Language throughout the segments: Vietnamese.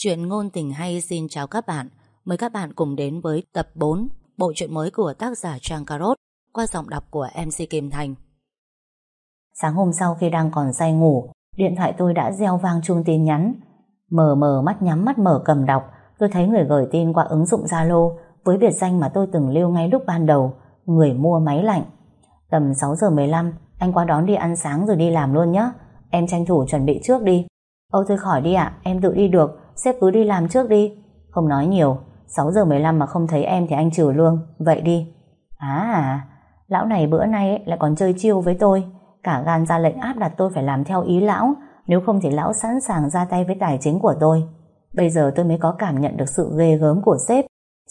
Chuyện ngôn tình hay xin chào các bạn. Mời các bạn cùng đến với tập 4 bộ truyện mới của tác giả Trang Carot qua giọng đọc của MC Kim Thành. Sáng hôm sau khi đang còn say ngủ, điện thoại tôi đã reo vang chuông tin nhắn. Mờ mờ mắt nhắm mắt mở cầm đọc, tôi thấy người gửi tin qua ứng dụng Zalo với biệt danh mà tôi từng lưu ngay lúc ban đầu, người mua máy lạnh. Tầm 6 giờ 15, anh qua đón đi ăn sáng rồi đi làm luôn nhé. Em tranh thủ chuẩn bị trước đi. Âu tôi khỏi đi ạ, em tự đi được, sếp cứ đi làm trước đi. Không nói nhiều, 6 giờ 15 mà không thấy em thì anh trừ lương, vậy đi. À, lão này bữa nay ấy, lại còn chơi chiêu với tôi. Cả gan ra lệnh áp đặt tôi phải làm theo ý lão, nếu không thì lão sẵn sàng ra tay với tài chính của tôi. Bây giờ tôi mới có cảm nhận được sự ghê gớm của sếp.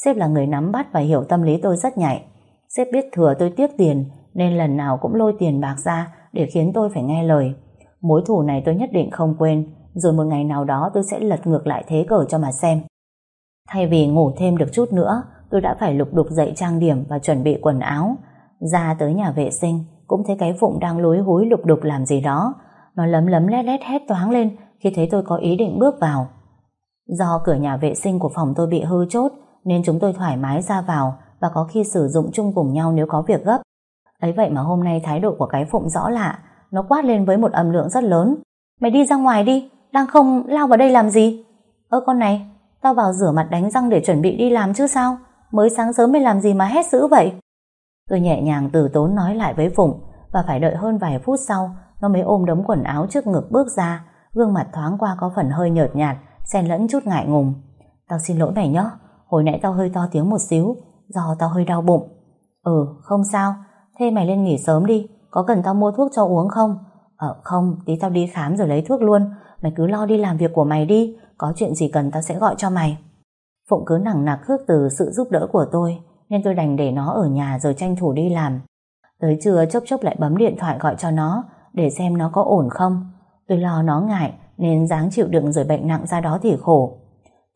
Sếp là người nắm bắt và hiểu tâm lý tôi rất nhạy. Sếp biết thừa tôi tiếc tiền, nên lần nào cũng lôi tiền bạc ra để khiến tôi phải nghe lời. Mối thù này tôi nhất định không quên, rồi một ngày nào đó tôi sẽ lật ngược lại thế cờ cho mà xem. Thay vì ngủ thêm được chút nữa, tôi đã phải lục đục dậy trang điểm và chuẩn bị quần áo. Ra tới nhà vệ sinh, cũng thấy cái Phụng đang lối húi lục đục làm gì đó. Nó lấm lấm lét lét hét toáng lên khi thấy tôi có ý định bước vào. Do cửa nhà vệ sinh của phòng tôi bị hư chốt, nên chúng tôi thoải mái ra vào và có khi sử dụng chung cùng nhau nếu có việc gấp. Ấy vậy mà hôm nay thái độ của cái Phụng rõ lạ, nó quát lên với một âm lượng rất lớn. Mày đi ra ngoài đi, đang không lao vào đây làm gì? Ơ con này, tao vào rửa mặt đánh răng để chuẩn bị đi làm chứ sao? Mới sáng sớm mày làm gì mà hét dữ vậy? Tôi nhẹ nhàng từ tốn nói lại với Phụng và phải đợi hơn vài phút sau nó mới ôm đống quần áo trước ngực bước ra gương mặt thoáng qua có phần hơi nhợt nhạt xen lẫn chút ngại ngùng. Tao xin lỗi mày nhé, hồi nãy tao hơi to tiếng một xíu do tao hơi đau bụng. Ừ, không sao, thế mày lên nghỉ sớm đi, có cần tao mua thuốc cho uống không? Ờ không, tí tao đi khám rồi lấy thuốc luôn Mày cứ lo đi làm việc của mày đi, Có chuyện gì cần tao sẽ gọi cho mày. Phụng cứ nặng nặc khước từ sự giúp đỡ của tôi, Nên tôi đành để nó ở nhà Rồi tranh thủ đi làm. Tới trưa chốc chốc lại bấm điện thoại gọi cho nó, Để xem nó có ổn không. Tôi lo nó ngại, Nên dáng chịu đựng rồi bệnh nặng ra đó thì khổ.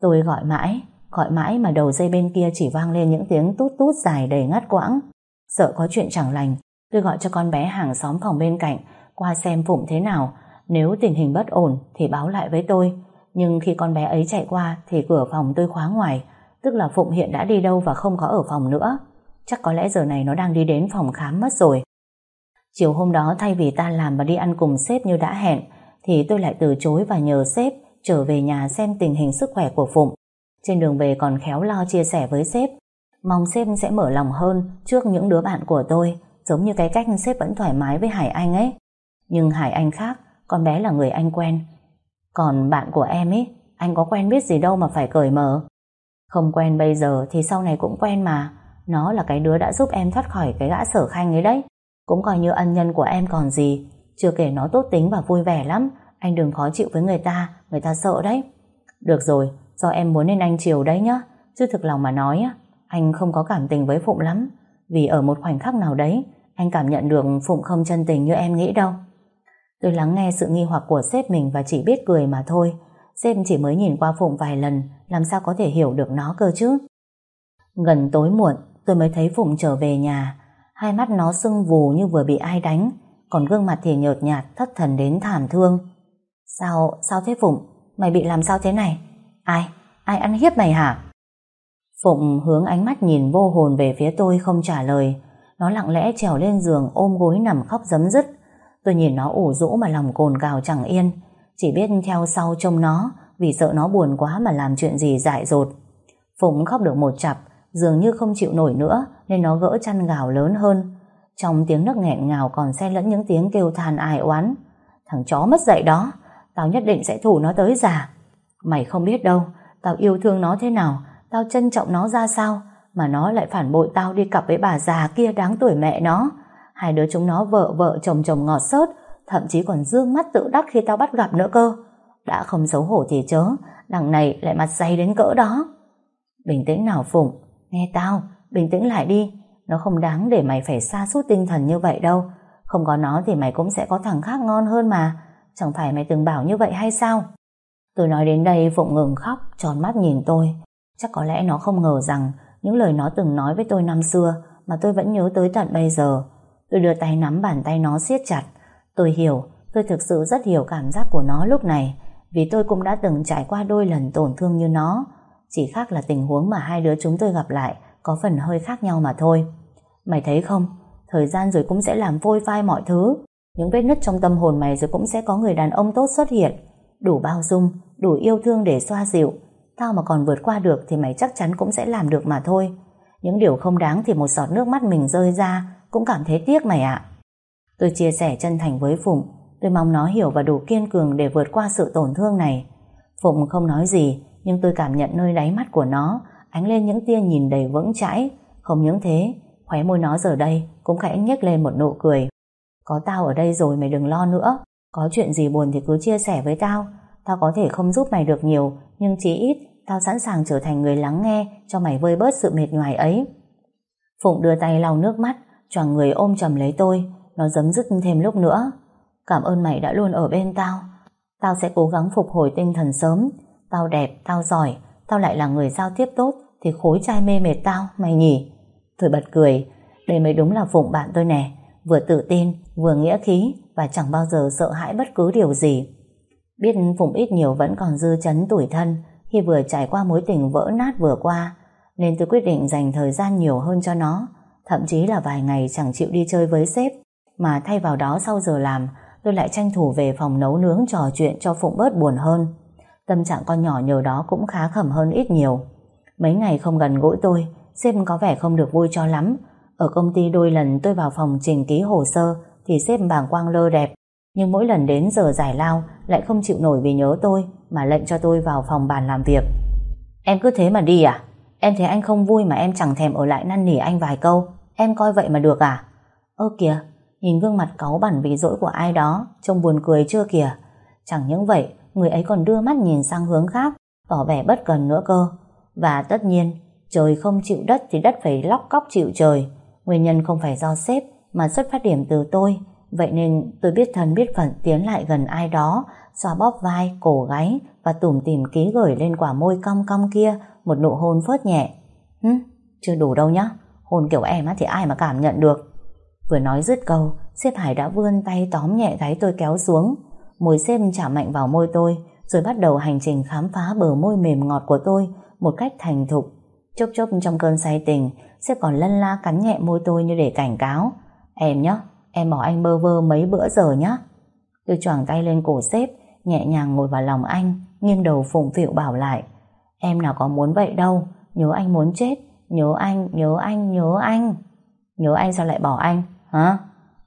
Tôi gọi mãi Gọi mãi mà đầu dây bên kia chỉ vang lên những tiếng tút tút dài đầy ngắt quãng. Sợ có chuyện chẳng lành, Tôi gọi cho con bé hàng xóm phòng bên cạnh, qua xem Phụng thế nào. Nếu tình hình bất ổn thì báo lại với tôi. Nhưng khi con bé ấy chạy qua thì cửa phòng tôi khóa ngoài. Tức là Phụng hiện đã đi đâu và không có ở phòng nữa. Chắc có lẽ giờ này nó đang đi đến phòng khám mất rồi. Chiều hôm đó thay vì ta làm và đi ăn cùng sếp như đã hẹn thì tôi lại từ chối và nhờ sếp trở về nhà xem tình hình sức khỏe của Phụng. Trên đường về còn khéo lo chia sẻ với sếp. Mong sếp sẽ mở lòng hơn trước những đứa bạn của tôi giống như cái cách sếp vẫn thoải mái với Hải Anh ấy. Nhưng Hải Anh khác, con bé là người anh quen. Còn bạn của em ấy, anh có quen biết gì đâu mà phải cởi mở. Không quen bây giờ thì sau này cũng quen mà. Nó là cái đứa đã giúp em thoát khỏi cái gã sở khanh ấy đấy. Cũng coi như ân nhân của em còn gì. Chưa kể nó tốt tính và vui vẻ lắm. Anh đừng khó chịu với người ta, người ta sợ đấy. Được rồi, do em muốn nên anh chiều đấy nhá. Chứ thực lòng mà nói, anh không có cảm tình với Phụng lắm. Vì ở một khoảnh khắc nào đấy, anh cảm nhận được Phụng không chân tình như em nghĩ đâu. Tôi lắng nghe sự nghi hoặc của sếp mình và chỉ biết cười mà thôi. Sếp chỉ mới nhìn qua Phụng vài lần, làm sao có thể hiểu được nó cơ chứ? Gần tối muộn, tôi mới thấy Phụng trở về nhà. Hai mắt nó sưng vù như vừa bị ai đánh, còn gương mặt thì nhợt nhạt, thất thần đến thảm thương. Sao, sao thế Phụng? Mày bị làm sao thế này? Ai? Ai ăn hiếp mày hả? Phụng hướng ánh mắt nhìn vô hồn về phía tôi không trả lời. Nó lặng lẽ trèo lên giường ôm gối nằm khóc giấm dứt. Tôi nhìn nó ủ rũ mà lòng cồn cào chẳng yên. Chỉ biết theo sau trông nó, Vì sợ nó buồn quá mà làm chuyện gì dại dột. Phụng khóc được một chặp, Dường như không chịu nổi nữa, Nên nó gỡ chăn gào lớn hơn. Trong tiếng nấc nghẹn ngào còn xen lẫn những tiếng kêu than ai oán. Thằng chó mất dạy đó, Tao nhất định sẽ thủ nó tới già. Mày không biết đâu, Tao yêu thương nó thế nào, Tao trân trọng nó ra sao, Mà nó lại phản bội tao đi cặp với bà già kia đáng tuổi mẹ nó. Hai đứa chúng nó vợ vợ chồng chồng ngọt sớt Thậm chí còn dương mắt tự đắc khi tao bắt gặp nữa cơ. Đã không xấu hổ thì chớ Đằng này lại mặt dày đến cỡ đó. Bình tĩnh nào Phụng Nghe tao, bình tĩnh lại đi. Nó không đáng để mày phải xa suốt tinh thần như vậy đâu. Không có nó thì mày cũng sẽ có thằng khác ngon hơn mà. Chẳng phải mày từng bảo như vậy hay sao? Tôi nói đến đây Phụng ngừng khóc Tròn mắt nhìn tôi. Chắc có lẽ nó không ngờ rằng Những lời nó từng nói với tôi năm xưa Mà tôi vẫn nhớ tới tận bây giờ. Tôi đưa tay nắm bàn tay nó siết chặt. Tôi hiểu, tôi thực sự rất hiểu cảm giác của nó lúc này. vì tôi cũng đã từng trải qua đôi lần tổn thương như nó. Chỉ khác là tình huống mà hai đứa chúng tôi gặp lại có phần hơi khác nhau mà thôi. Mày thấy không, thời gian rồi cũng sẽ làm vôi phai mọi thứ. Những vết nứt trong tâm hồn mày rồi cũng sẽ có người đàn ông tốt xuất hiện. Đủ bao dung, đủ yêu thương để xoa dịu. Tao mà còn vượt qua được thì mày chắc chắn cũng sẽ làm được mà thôi. Những điều không đáng thì một giọt nước mắt mình rơi ra cũng cảm thấy tiếc mày ạ. Tôi chia sẻ chân thành với Phụng. Tôi mong nó hiểu và đủ kiên cường để vượt qua sự tổn thương này. Phụng không nói gì, nhưng tôi cảm nhận nơi đáy mắt của nó ánh lên những tia nhìn đầy vững chãi. Không những thế, khóe môi nó giờ đây cũng khẽ nhếch lên một nụ cười. Có tao ở đây rồi mày đừng lo nữa. Có chuyện gì buồn thì cứ chia sẻ với tao. Tao có thể không giúp mày được nhiều, nhưng chí ít tao sẵn sàng trở thành người lắng nghe cho mày vơi bớt sự mệt nhoài ấy. Phụng đưa tay lau nước mắt, choàng người ôm chầm lấy tôi, nó giấm dứt thêm lúc nữa. Cảm ơn mày đã luôn ở bên tao. Tao sẽ cố gắng phục hồi tinh thần sớm. Tao đẹp, tao giỏi, tao lại là người giao tiếp tốt, thì khối trai mê mệt tao, mày nhỉ? Tôi bật cười, đây mới đúng là Phụng bạn tôi nè, vừa tự tin, vừa nghĩa khí và chẳng bao giờ sợ hãi bất cứ điều gì. Biết Phụng ít nhiều vẫn còn dư chấn tuổi thân khi vừa trải qua mối tình vỡ nát vừa qua, nên tôi quyết định dành thời gian nhiều hơn cho nó, thậm chí là vài ngày chẳng chịu đi chơi với sếp, mà thay vào đó sau giờ làm, tôi lại tranh thủ về phòng nấu nướng trò chuyện cho Phụng bớt buồn hơn. Tâm trạng con nhỏ nhờ đó cũng khá khẩm hơn ít nhiều. Mấy ngày không gần gũi tôi, sếp có vẻ không được vui cho lắm. Ở công ty đôi lần tôi vào phòng trình ký hồ sơ thì sếp bàng quang lơ đẹp. Nhưng mỗi lần đến giờ giải lao lại không chịu nổi vì nhớ tôi mà lệnh cho tôi vào phòng bàn làm việc. Em cứ thế mà đi à? Em thấy anh không vui mà em chẳng thèm ở lại năn nỉ anh vài câu. Em coi vậy mà được à? Ơ kìa, nhìn gương mặt cáu bẩn vì dỗi của ai đó, trông buồn cười chưa kìa. Chẳng những vậy, người ấy còn đưa mắt nhìn sang hướng khác, tỏ vẻ bất cần nữa cơ. Và tất nhiên, trời không chịu đất thì đất phải lóc cóc chịu trời. Nguyên nhân không phải do sếp mà xuất phát điểm từ tôi. Vậy nên tôi biết thân biết phận tiến lại gần ai đó, xoa bóp vai, cổ gáy và tủm tìm ký gửi lên quả môi cong cong kia một nụ hôn phớt nhẹ. Hứ, chưa đủ đâu nhá. Hôn kiểu em thì ai mà cảm nhận được. Vừa nói dứt câu, xếp Hải đã vươn tay tóm nhẹ gáy tôi kéo xuống. Môi xếp chạm mạnh vào môi tôi, rồi bắt đầu hành trình khám phá bờ môi mềm ngọt của tôi một cách thành thục. Chốc chốc trong cơn say tình, xếp còn lân la cắn nhẹ môi tôi như để cảnh cáo. Em nhá, em bỏ anh bơ vơ mấy bữa giờ nhá. Tôi choàng tay lên cổ xếp, nhẹ nhàng ngồi vào lòng anh, nghiêng đầu phụng phịu bảo lại. Em nào có muốn vậy đâu, nhớ anh muốn chết, nhớ anh, nhớ anh, nhớ anh. Nhớ anh sao lại bỏ anh, hả?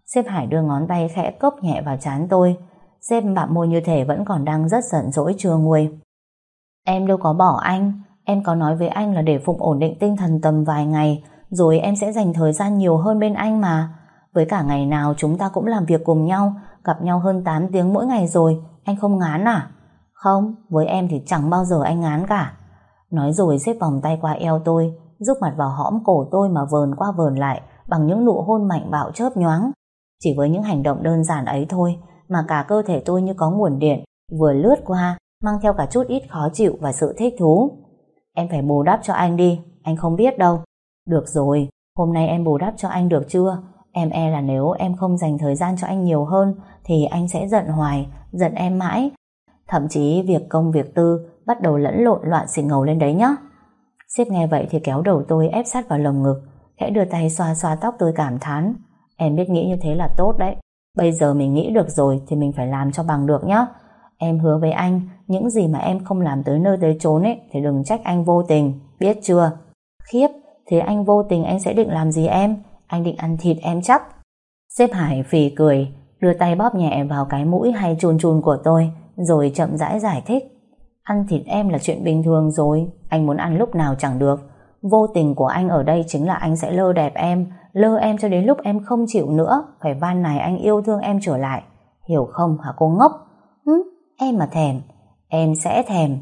Sếp Hải đưa ngón tay khẽ cốc nhẹ vào trán tôi, Sếp bạm môi như thể vẫn còn đang rất giận dỗi chưa nguôi. Em đâu có bỏ anh, em có nói với anh là để Phụng ổn định tinh thần tầm vài ngày, rồi em sẽ dành thời gian nhiều hơn bên anh mà. Với cả ngày nào chúng ta cũng làm việc cùng nhau, gặp nhau hơn 8 tiếng mỗi ngày rồi, anh không ngán à? Không, với em thì chẳng bao giờ anh ngán cả. Nói rồi xếp vòng tay qua eo tôi, giúp mặt vào hõm cổ tôi mà vờn qua vờn lại bằng những nụ hôn mạnh bạo chớp nhoáng. Chỉ với những hành động đơn giản ấy thôi mà cả cơ thể tôi như có nguồn điện vừa lướt qua mang theo cả chút ít khó chịu và sự thích thú. Em phải bù đắp cho anh đi, anh không biết đâu. Được rồi, hôm nay em bù đắp cho anh được chưa? Em e là nếu em không dành thời gian cho anh nhiều hơn thì anh sẽ giận hoài, giận em mãi. Thậm chí việc công việc tư bắt đầu lẫn lộn loạn xì ngầu lên đấy nhá. Sếp nghe vậy thì kéo đầu tôi ép sát vào lồng ngực, khẽ đưa tay xoa xoa tóc tôi cảm thán. Em biết nghĩ như thế là tốt đấy. Bây giờ mình nghĩ được rồi thì mình phải làm cho bằng được nhá. Em hứa với anh, những gì mà em không làm tới nơi tới chốn ấy thì đừng trách anh vô tình, biết chưa? Khiếp, thế anh vô tình anh sẽ định làm gì em? Anh định ăn thịt em chắc. Xếp Hải phì cười, đưa tay bóp nhẹ vào cái mũi hay chun chun của tôi, rồi chậm rãi giải thích. Ăn thịt em là chuyện bình thường rồi, anh muốn ăn lúc nào chẳng được. Vô tình của anh ở đây chính là anh sẽ lơ đẹp em, lơ em cho đến lúc em không chịu nữa, phải van này anh yêu thương em trở lại. Hiểu không hả cô ngốc? Hứ, em mà thèm, em sẽ thèm.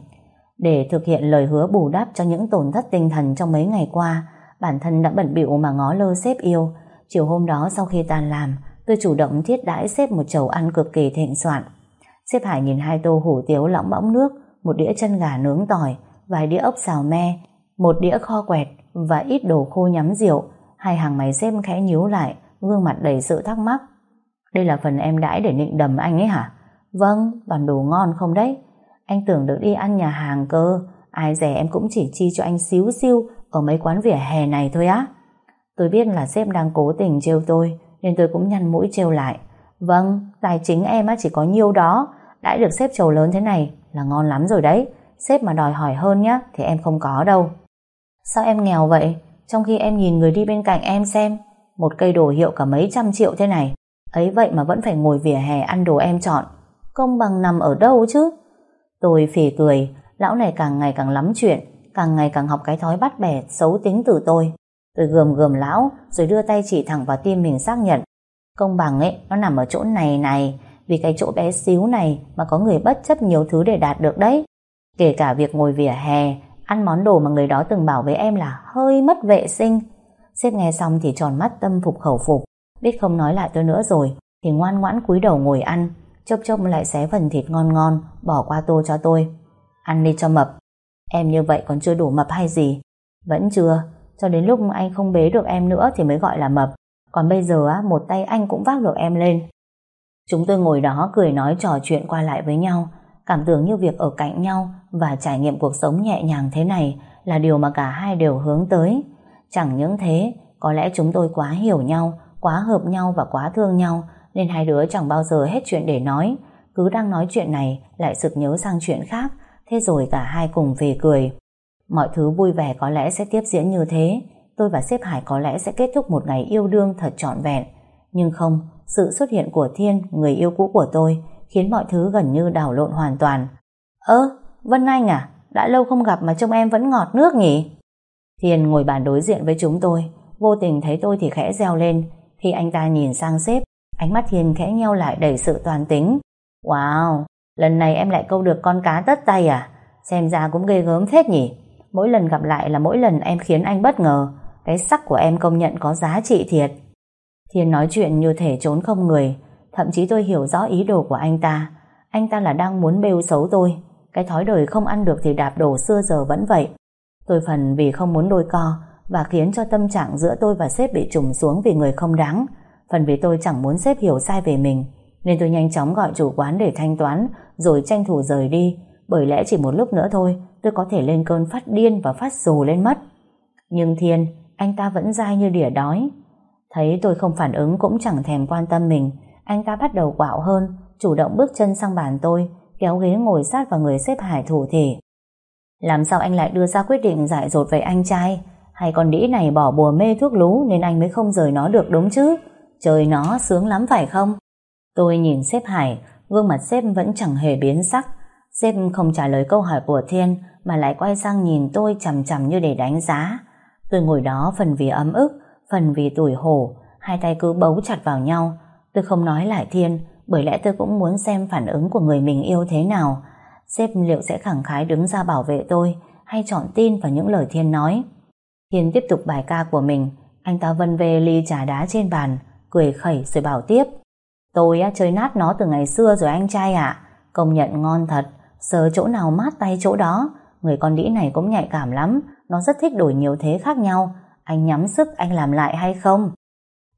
Để thực hiện lời hứa bù đắp cho những tổn thất tinh thần trong mấy ngày qua, bản thân đã bận bịu mà ngó lơ sếp yêu. Chiều hôm đó sau khi tan làm, tôi chủ động thiết đãi xếp một chầu ăn cực kỳ thịnh soạn. Xếp Hải nhìn hai tô hủ tiếu lõng bõng nước, một đĩa chân gà nướng tỏi, vài đĩa ốc xào me, một đĩa kho quẹt và ít đồ khô nhắm rượu. Hai hàng máy xem khẽ nhíu lại, gương mặt đầy sự thắc mắc. Đây là phần em đãi để nịnh đầm anh ấy hả? Vâng, toàn đồ ngon không đấy? Anh tưởng được đi ăn nhà hàng cơ Ai dè em cũng chỉ chi cho anh xíu xiu Ở mấy quán vỉa hè này thôi á Tôi biết là sếp đang cố tình trêu tôi Nên tôi cũng nhăn mũi trêu lại Vâng, tài chính em á chỉ có nhiêu đó Đã được sếp trầu lớn thế này là ngon lắm rồi đấy. Sếp mà đòi hỏi hơn nhá, Thì em không có đâu. Sao em nghèo vậy? Trong khi em nhìn người đi bên cạnh em xem, Một cây đồ hiệu cả mấy trăm triệu thế này. Ấy vậy mà vẫn phải ngồi vỉa hè ăn đồ em chọn. Công bằng nằm ở đâu chứ? Tôi phì cười, Lão này càng ngày càng lắm chuyện, Càng ngày càng học cái thói bắt bẻ, Xấu tính từ tôi. Tôi gườm gườm lão, Rồi đưa tay chỉ thẳng vào tim mình xác nhận. Công bằng ấy, nó nằm ở chỗ này này vì cái chỗ bé xíu này Mà có người bất chấp nhiều thứ để đạt được đấy. Kể cả việc ngồi vỉa hè, Ăn món đồ mà người đó từng bảo với em là Hơi mất vệ sinh. Sếp nghe xong thì tròn mắt tâm phục khẩu phục. Biết không nói lại tôi nữa rồi, Thì ngoan ngoãn cúi đầu ngồi ăn, Chốc chốc lại xé phần thịt ngon ngon, Bỏ qua tô cho tôi. Ăn đi cho mập. Em như vậy còn chưa đủ mập hay gì? Vẫn chưa. Cho đến lúc anh không bế được em nữa Thì mới gọi là mập. Còn bây giờ á, một tay anh cũng vác được em lên. Chúng tôi ngồi đó cười nói trò chuyện qua lại với nhau, Cảm tưởng như việc ở cạnh nhau Và trải nghiệm cuộc sống nhẹ nhàng thế này Là điều mà cả hai đều hướng tới. Chẳng những thế, Có lẽ chúng tôi quá hiểu nhau, Quá hợp nhau và quá thương nhau, Nên hai đứa chẳng bao giờ hết chuyện để nói. Cứ đang nói chuyện này, Lại sực nhớ sang chuyện khác, Thế rồi cả hai cùng về cười. Mọi thứ vui vẻ có lẽ sẽ tiếp diễn như thế. Tôi và sếp Hải có lẽ sẽ kết thúc một ngày yêu đương thật trọn vẹn. Nhưng không sự xuất hiện của Thiên, Người yêu cũ của tôi, Khiến mọi thứ gần như đảo lộn hoàn toàn Ơ, Vân Anh à Đã lâu không gặp mà trông em vẫn ngọt nước nhỉ Thiên ngồi bàn đối diện với chúng tôi, Vô tình thấy tôi thì khẽ reo lên Khi anh ta nhìn sang sếp, Ánh mắt Thiên khẽ nheo lại đầy sự toàn tính Wow, Lần này em lại câu được con cá tất tay à? Xem ra cũng ghê gớm phết nhỉ? Mỗi lần gặp lại là mỗi lần em khiến anh bất ngờ. Cái sắc của em công nhận có giá trị thiệt. Thiên nói chuyện như thể trốn không người. Thậm chí tôi hiểu rõ ý đồ của anh ta. Anh ta là đang muốn bêu xấu tôi. Cái thói đời không ăn được thì đạp đổ xưa giờ vẫn vậy. Tôi phần vì không muốn đôi co và khiến cho tâm trạng giữa tôi và sếp bị trùng xuống vì người không đáng. Phần vì tôi chẳng muốn sếp hiểu sai về mình nên tôi nhanh chóng gọi chủ quán để thanh toán rồi tranh thủ rời đi bởi lẽ chỉ một lúc nữa thôi tôi có thể lên cơn phát điên và phát rồ lên mất. Nhưng Thiên, anh ta vẫn dai như đỉa đói. Thấy tôi không phản ứng cũng chẳng thèm quan tâm mình, anh ta bắt đầu quạo hơn, chủ động bước chân sang bàn tôi, kéo ghế ngồi sát vào người xếp hải thủ thể. Làm sao anh lại đưa ra quyết định giải dột về anh trai? Hay con đĩ này bỏ bùa mê thuốc lú nên anh mới không rời nó được đúng chứ? Trời nó sướng lắm phải không? Tôi nhìn xếp Hải, gương mặt xếp vẫn chẳng hề biến sắc. xếp không trả lời câu hỏi của Thiên mà lại quay sang nhìn tôi chằm chằm như để đánh giá. Tôi ngồi đó phần vì ấm ức, phần vì tuổi hổ, hai tay cứ bấu chặt vào nhau. Tôi không nói lại Thiên, bởi lẽ tôi cũng muốn xem phản ứng của người mình yêu thế nào. Sếp liệu sẽ khẳng khái đứng ra bảo vệ tôi hay chọn tin vào những lời Thiên nói. Thiên tiếp tục bài ca của mình, anh ta vân về ly trà đá trên bàn, cười khẩy rồi bảo tiếp. Tôi á, chơi nát nó từ ngày xưa rồi anh trai ạ. Công nhận ngon thật, sờ chỗ nào mát tay chỗ đó. Người con đĩ này cũng nhạy cảm lắm, nó rất thích đổi nhiều thế khác nhau. Anh nhắm sức anh làm lại hay không?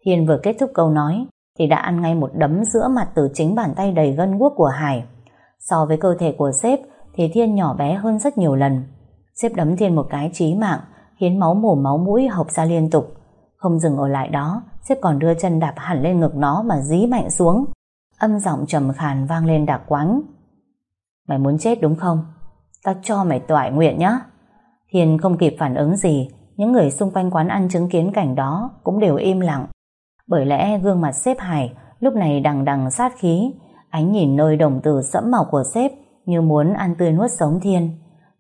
Thiên vừa kết thúc câu nói, thì đã ăn ngay một đấm giữa mặt từ chính bàn tay đầy gân guốc của Hải. So với cơ thể của sếp, thì Thiên nhỏ bé hơn rất nhiều lần. Sếp đấm Thiên một cái chí mạng, khiến máu mồm máu mũi hộc ra liên tục. Không dừng ở lại đó, Sếp còn đưa chân đạp hẳn lên ngực nó mà dí mạnh xuống. Âm giọng trầm khàn vang lên đặc quánh. Mày muốn chết đúng không? Tao cho mày toại nguyện nhá. Hiền không kịp phản ứng gì, những người xung quanh quán ăn chứng kiến cảnh đó cũng đều im lặng. Bởi lẽ gương mặt sếp Hải lúc này đằng đằng sát khí, ánh nhìn nơi đồng tử sẫm màu của sếp như muốn ăn tươi nuốt sống thiên.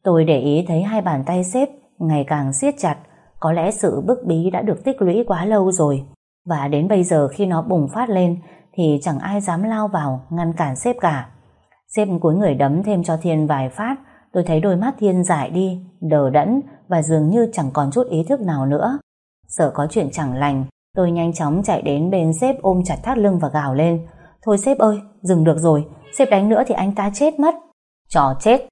Tôi để ý thấy hai bàn tay sếp ngày càng siết chặt, có lẽ sự bức bí đã được tích lũy quá lâu rồi. Và đến bây giờ khi nó bùng phát lên thì chẳng ai dám lao vào ngăn cản sếp cả. Sếp cúi người đấm thêm cho Thiên vài phát tôi thấy đôi mắt Thiên dại đi, đờ đẫn và dường như chẳng còn chút ý thức nào nữa. Sợ có chuyện chẳng lành tôi nhanh chóng chạy đến bên sếp ôm chặt thắt lưng và gào lên. Thôi sếp ơi, dừng được rồi Sếp đánh nữa thì anh ta chết mất. Chó chết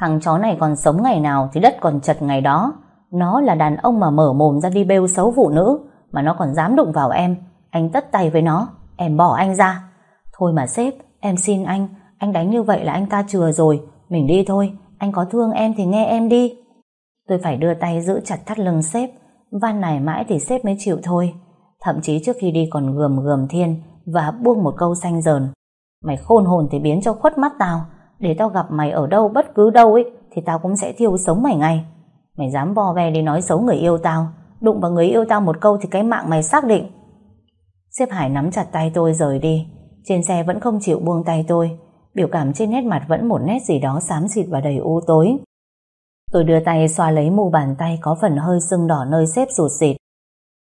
Thằng chó này còn sống ngày nào thì đất còn chật ngày đó. Nó là đàn ông mà mở mồm ra đi bêu xấu phụ nữ mà nó còn dám đụng vào em. Anh tất tay với nó em bỏ anh ra. Thôi mà sếp em xin anh anh đánh như vậy là anh ta chừa rồi. Mình đi thôi Anh có thương em thì nghe em đi. Tôi phải đưa tay giữ chặt thắt lưng sếp, Van này mãi thì sếp mới chịu thôi. Thậm chí trước khi đi còn gườm gườm thiên Và buông một câu xanh dờn. Mày khôn hồn thì biến cho khuất mắt tao. Để tao gặp mày ở đâu bất cứ đâu ấy, Thì tao cũng sẽ thiêu sống mày ngay. Mày dám vo ve đi nói xấu người yêu tao, Đụng vào người yêu tao một câu Thì cái mạng mày xác định. Sếp Hải nắm chặt tay tôi rời đi. Trên xe vẫn không chịu buông tay tôi. Biểu cảm trên nét mặt vẫn một nét gì đó xám xịt và đầy u tối. Tôi đưa tay xoa lấy mu bàn tay Có phần hơi sưng đỏ nơi xếp rụt xịt.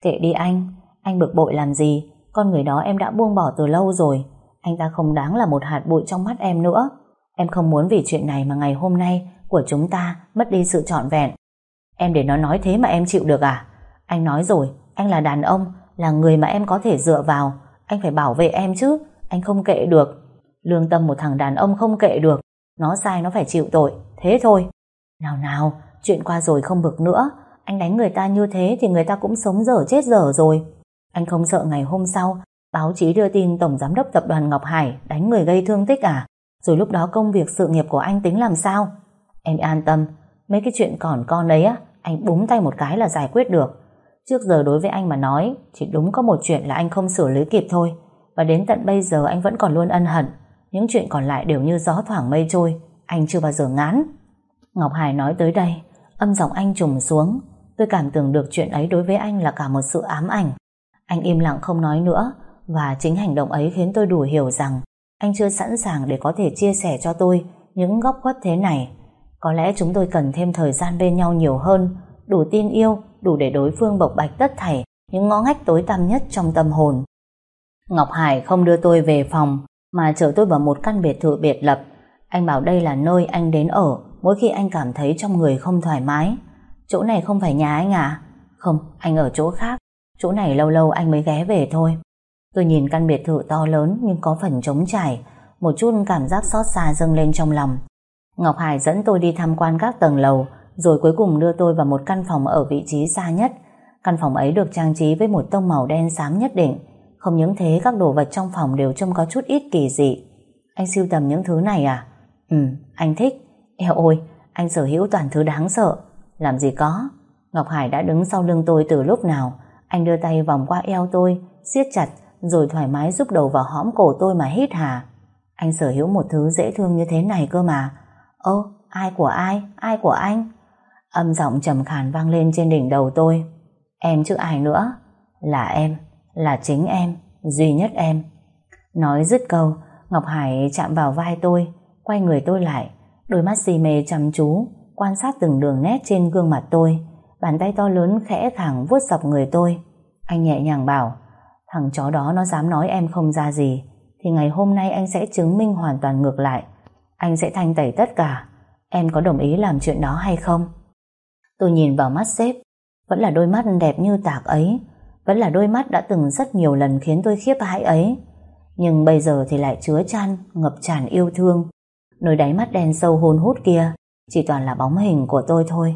Kệ đi anh Anh bực bội làm gì? Con người đó em đã buông bỏ từ lâu rồi. Anh ta không đáng là một hạt bụi trong mắt em nữa. Em không muốn vì chuyện này mà ngày hôm nay Của chúng ta mất đi sự trọn vẹn. Em để nó nói thế mà em chịu được à? Anh nói rồi, Anh là đàn ông, Là người mà em có thể dựa vào. Anh phải bảo vệ em chứ, Anh không kệ được. Lương tâm một thằng đàn ông không kệ được. Nó sai nó phải chịu tội. Thế thôi. Nào nào Chuyện qua rồi không bực nữa Anh đánh người ta như thế thì người ta cũng sống dở chết dở rồi Anh không sợ ngày hôm sau Báo chí đưa tin Tổng Giám đốc Tập đoàn Ngọc Hải đánh người gây thương tích à? Rồi lúc đó công việc sự nghiệp của anh tính làm sao? Em an tâm, mấy cái chuyện còn con đấy á, anh búng tay một cái là giải quyết được. Trước giờ đối với anh mà nói, chỉ đúng có một chuyện là anh không xử lý kịp thôi. Và đến tận bây giờ anh vẫn còn luôn ân hận. Những chuyện còn lại đều như gió thoảng mây trôi, anh chưa bao giờ ngán. Ngọc Hải nói tới đây, âm giọng anh trùng xuống. Tôi cảm tưởng được chuyện ấy đối với anh là cả một sự ám ảnh. Anh im lặng không nói nữa, và chính hành động ấy khiến tôi đủ hiểu rằng anh chưa sẵn sàng để có thể chia sẻ cho tôi những góc khuất thế này. Có lẽ chúng tôi cần thêm thời gian bên nhau nhiều hơn, đủ tin yêu, đủ để đối phương bộc bạch tất thảy những ngõ ngách tối tăm nhất trong tâm hồn. Ngọc Hải không đưa tôi về phòng, mà chở tôi vào một căn biệt thự biệt lập. Anh bảo đây là nơi anh đến ở mỗi khi anh cảm thấy trong người không thoải mái. Chỗ này không phải nhà anh à? Không, anh ở chỗ khác. Chỗ này lâu lâu anh mới ghé về thôi. Tôi nhìn căn biệt thự to lớn nhưng có phần trống trải, một chút cảm giác xót xa dâng lên trong lòng. Ngọc Hải dẫn tôi đi tham quan các tầng lầu, rồi cuối cùng đưa tôi vào một căn phòng ở vị trí xa nhất. Căn phòng ấy được trang trí với một tông màu đen xám nhất định. Không những thế các đồ vật trong phòng đều trông có chút ít kỳ dị. Anh siêu tầm những thứ này à? Ừ, anh thích. Eo ôi, anh sở hữu toàn thứ đáng sợ. Làm gì có? Ngọc Hải đã đứng sau lưng tôi từ lúc nào. Anh đưa tay vòng qua eo tôi, siết chặt rồi thoải mái giúp đầu vào hõm cổ tôi mà hít hà. Anh sở hữu một thứ dễ thương như thế này cơ mà. Ơ, ai của ai? Ai của anh? Âm giọng trầm khàn vang lên trên đỉnh đầu tôi. Em chứ ai nữa? Là em, là chính em, duy nhất em. Nói dứt câu, Ngọc Hải chạm vào vai tôi, quay người tôi lại, đôi mắt si mê chăm chú, quan sát từng đường nét trên gương mặt tôi, bàn tay to lớn khẽ khàng vuốt dọc người tôi. Anh nhẹ nhàng bảo, Thằng chó đó nó dám nói em không ra gì Thì ngày hôm nay anh sẽ chứng minh hoàn toàn ngược lại. Anh sẽ thanh tẩy tất cả. Em có đồng ý làm chuyện đó hay không? Tôi nhìn vào mắt sếp. Vẫn là đôi mắt đẹp như tạc ấy. Vẫn là đôi mắt đã từng rất nhiều lần khiến tôi khiếp hãi ấy. Nhưng bây giờ thì lại chứa chan Ngập tràn yêu thương. Nơi đáy mắt đen sâu hôn hút kia Chỉ toàn là bóng hình của tôi thôi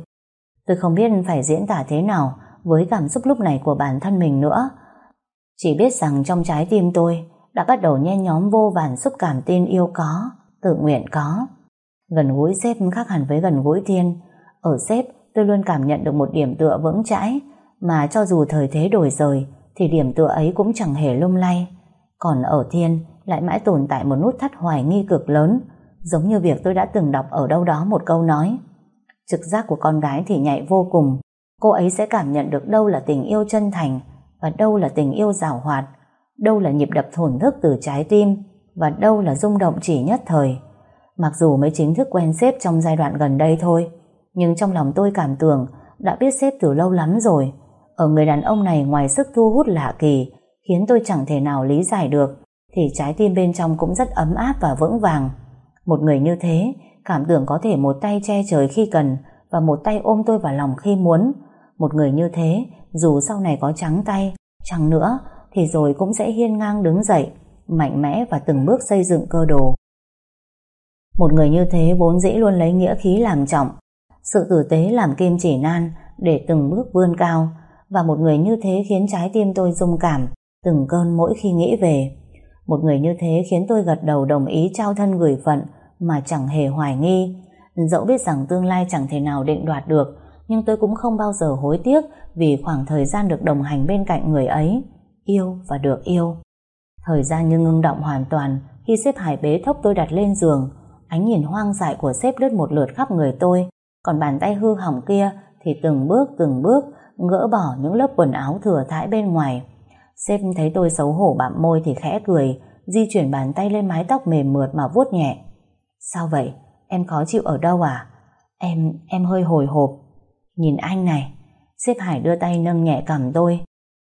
Tôi không biết phải diễn tả thế nào Với cảm xúc lúc này của bản thân mình nữa chỉ biết rằng trong trái tim tôi đã bắt đầu nhen nhóm vô vàn xúc cảm tin yêu có, tự nguyện có. Gần gũi sếp khác hẳn với gần gũi thiên. Ở sếp tôi luôn cảm nhận được một điểm tựa vững chãi mà cho dù thời thế đổi rời thì điểm tựa ấy cũng chẳng hề lung lay. Còn ở thiên lại mãi tồn tại một nút thắt hoài nghi cực lớn giống như việc tôi đã từng đọc ở đâu đó một câu nói. Trực giác của con gái thì nhạy vô cùng cô ấy sẽ cảm nhận được đâu là tình yêu chân thành và đâu là tình yêu giảo hoạt, đâu là nhịp đập thổn thức từ trái tim và đâu là rung động chỉ nhất thời. Mặc dù mới chính thức quen sếp trong giai đoạn gần đây thôi, nhưng trong lòng tôi cảm tưởng đã biết sếp từ lâu lắm rồi. Ở người đàn ông này ngoài sức thu hút lạ kỳ, khiến tôi chẳng thể nào lý giải được, thì trái tim bên trong cũng rất ấm áp và vững vàng. Một người như thế, cảm tưởng có thể một tay che trời khi cần và một tay ôm tôi vào lòng khi muốn. Một người như thế, dù sau này có trắng tay, chẳng nữa, thì rồi cũng sẽ hiên ngang đứng dậy, mạnh mẽ và từng bước xây dựng cơ đồ. Một người như thế vốn dĩ luôn lấy nghĩa khí làm trọng, sự tử tế làm kim chỉ nan để từng bước vươn cao, và một người như thế khiến trái tim tôi rung cảm, từng cơn mỗi khi nghĩ về. Một người như thế khiến tôi gật đầu đồng ý trao thân gửi phận mà chẳng hề hoài nghi. Dẫu biết rằng tương lai chẳng thể nào định đoạt được, nhưng tôi cũng không bao giờ hối tiếc vì khoảng thời gian được đồng hành bên cạnh người ấy, yêu và được yêu. Thời gian như ngưng động hoàn toàn khi xếp Hải bế thốc tôi đặt lên giường, ánh nhìn hoang dại của xếp lướt một lượt khắp người tôi, còn bàn tay hư hỏng kia thì từng bước từng bước gỡ bỏ những lớp quần áo thừa thãi bên ngoài. Sếp thấy tôi xấu hổ bạm môi thì khẽ cười, di chuyển bàn tay lên mái tóc mềm mượt mà vuốt nhẹ. Sao vậy? Em khó chịu ở đâu à? Em, em hơi hồi hộp. Nhìn anh này. xếp Hải đưa tay nâng nhẹ cằm tôi.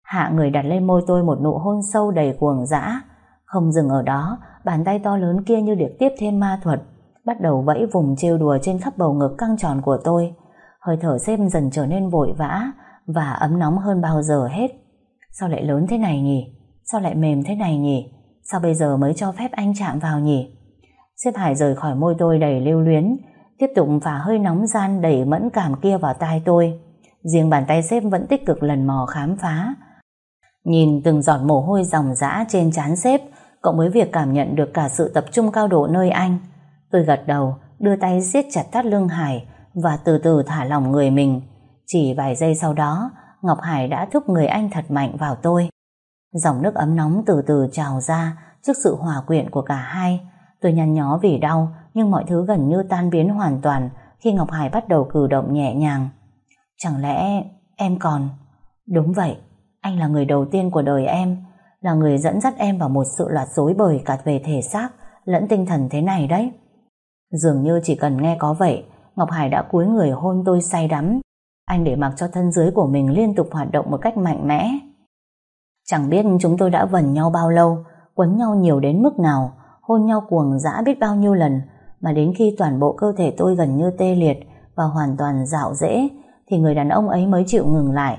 Hạ người đặt lên môi tôi một nụ hôn sâu đầy cuồng dã. Không dừng ở đó, bàn tay to lớn kia như được tiếp thêm ma thuật, bắt đầu vẫy vùng trêu đùa trên khắp bầu ngực căng tròn của tôi. Hơi thở xếp dần trở nên vội vã và ấm nóng hơn bao giờ hết. Sao lại lớn thế này nhỉ? Sao lại mềm thế này nhỉ? Sao bây giờ mới cho phép anh chạm vào nhỉ? Xếp Hải rời khỏi môi tôi đầy lưu luyến, tiếp tục phả hơi nóng gian đầy mẫn cảm kia vào tai tôi. Riêng bàn tay xếp vẫn tích cực lần mò khám phá. Nhìn từng giọt mồ hôi dòng dã trên trán xếp, cộng với việc cảm nhận được cả sự tập trung cao độ nơi anh. Tôi gật đầu, đưa tay siết chặt thắt lưng Hải và từ từ thả lỏng người mình. Chỉ vài giây sau đó, Ngọc Hải đã thúc người anh thật mạnh vào tôi. Dòng nước ấm nóng từ từ trào ra trước sự hòa quyện của cả hai. Tôi nhăn nhó vì đau, nhưng mọi thứ gần như tan biến hoàn toàn khi Ngọc Hải bắt đầu cử động nhẹ nhàng. Chẳng lẽ em còn... Đúng vậy, anh là người đầu tiên của đời em, là người dẫn dắt em vào một sự loạt dối bời cả về thể xác lẫn tinh thần thế này đấy. Dường như chỉ cần nghe có vậy, Ngọc Hải đã cúi người hôn tôi say đắm. Anh để mặc cho thân dưới của mình liên tục hoạt động một cách mạnh mẽ. Chẳng biết chúng tôi đã vần nhau bao lâu, quấn nhau nhiều đến mức nào, hôn nhau cuồng dã biết bao nhiêu lần, mà đến khi toàn bộ cơ thể tôi gần như tê liệt và hoàn toàn dạo dễ, thì người đàn ông ấy mới chịu ngừng lại,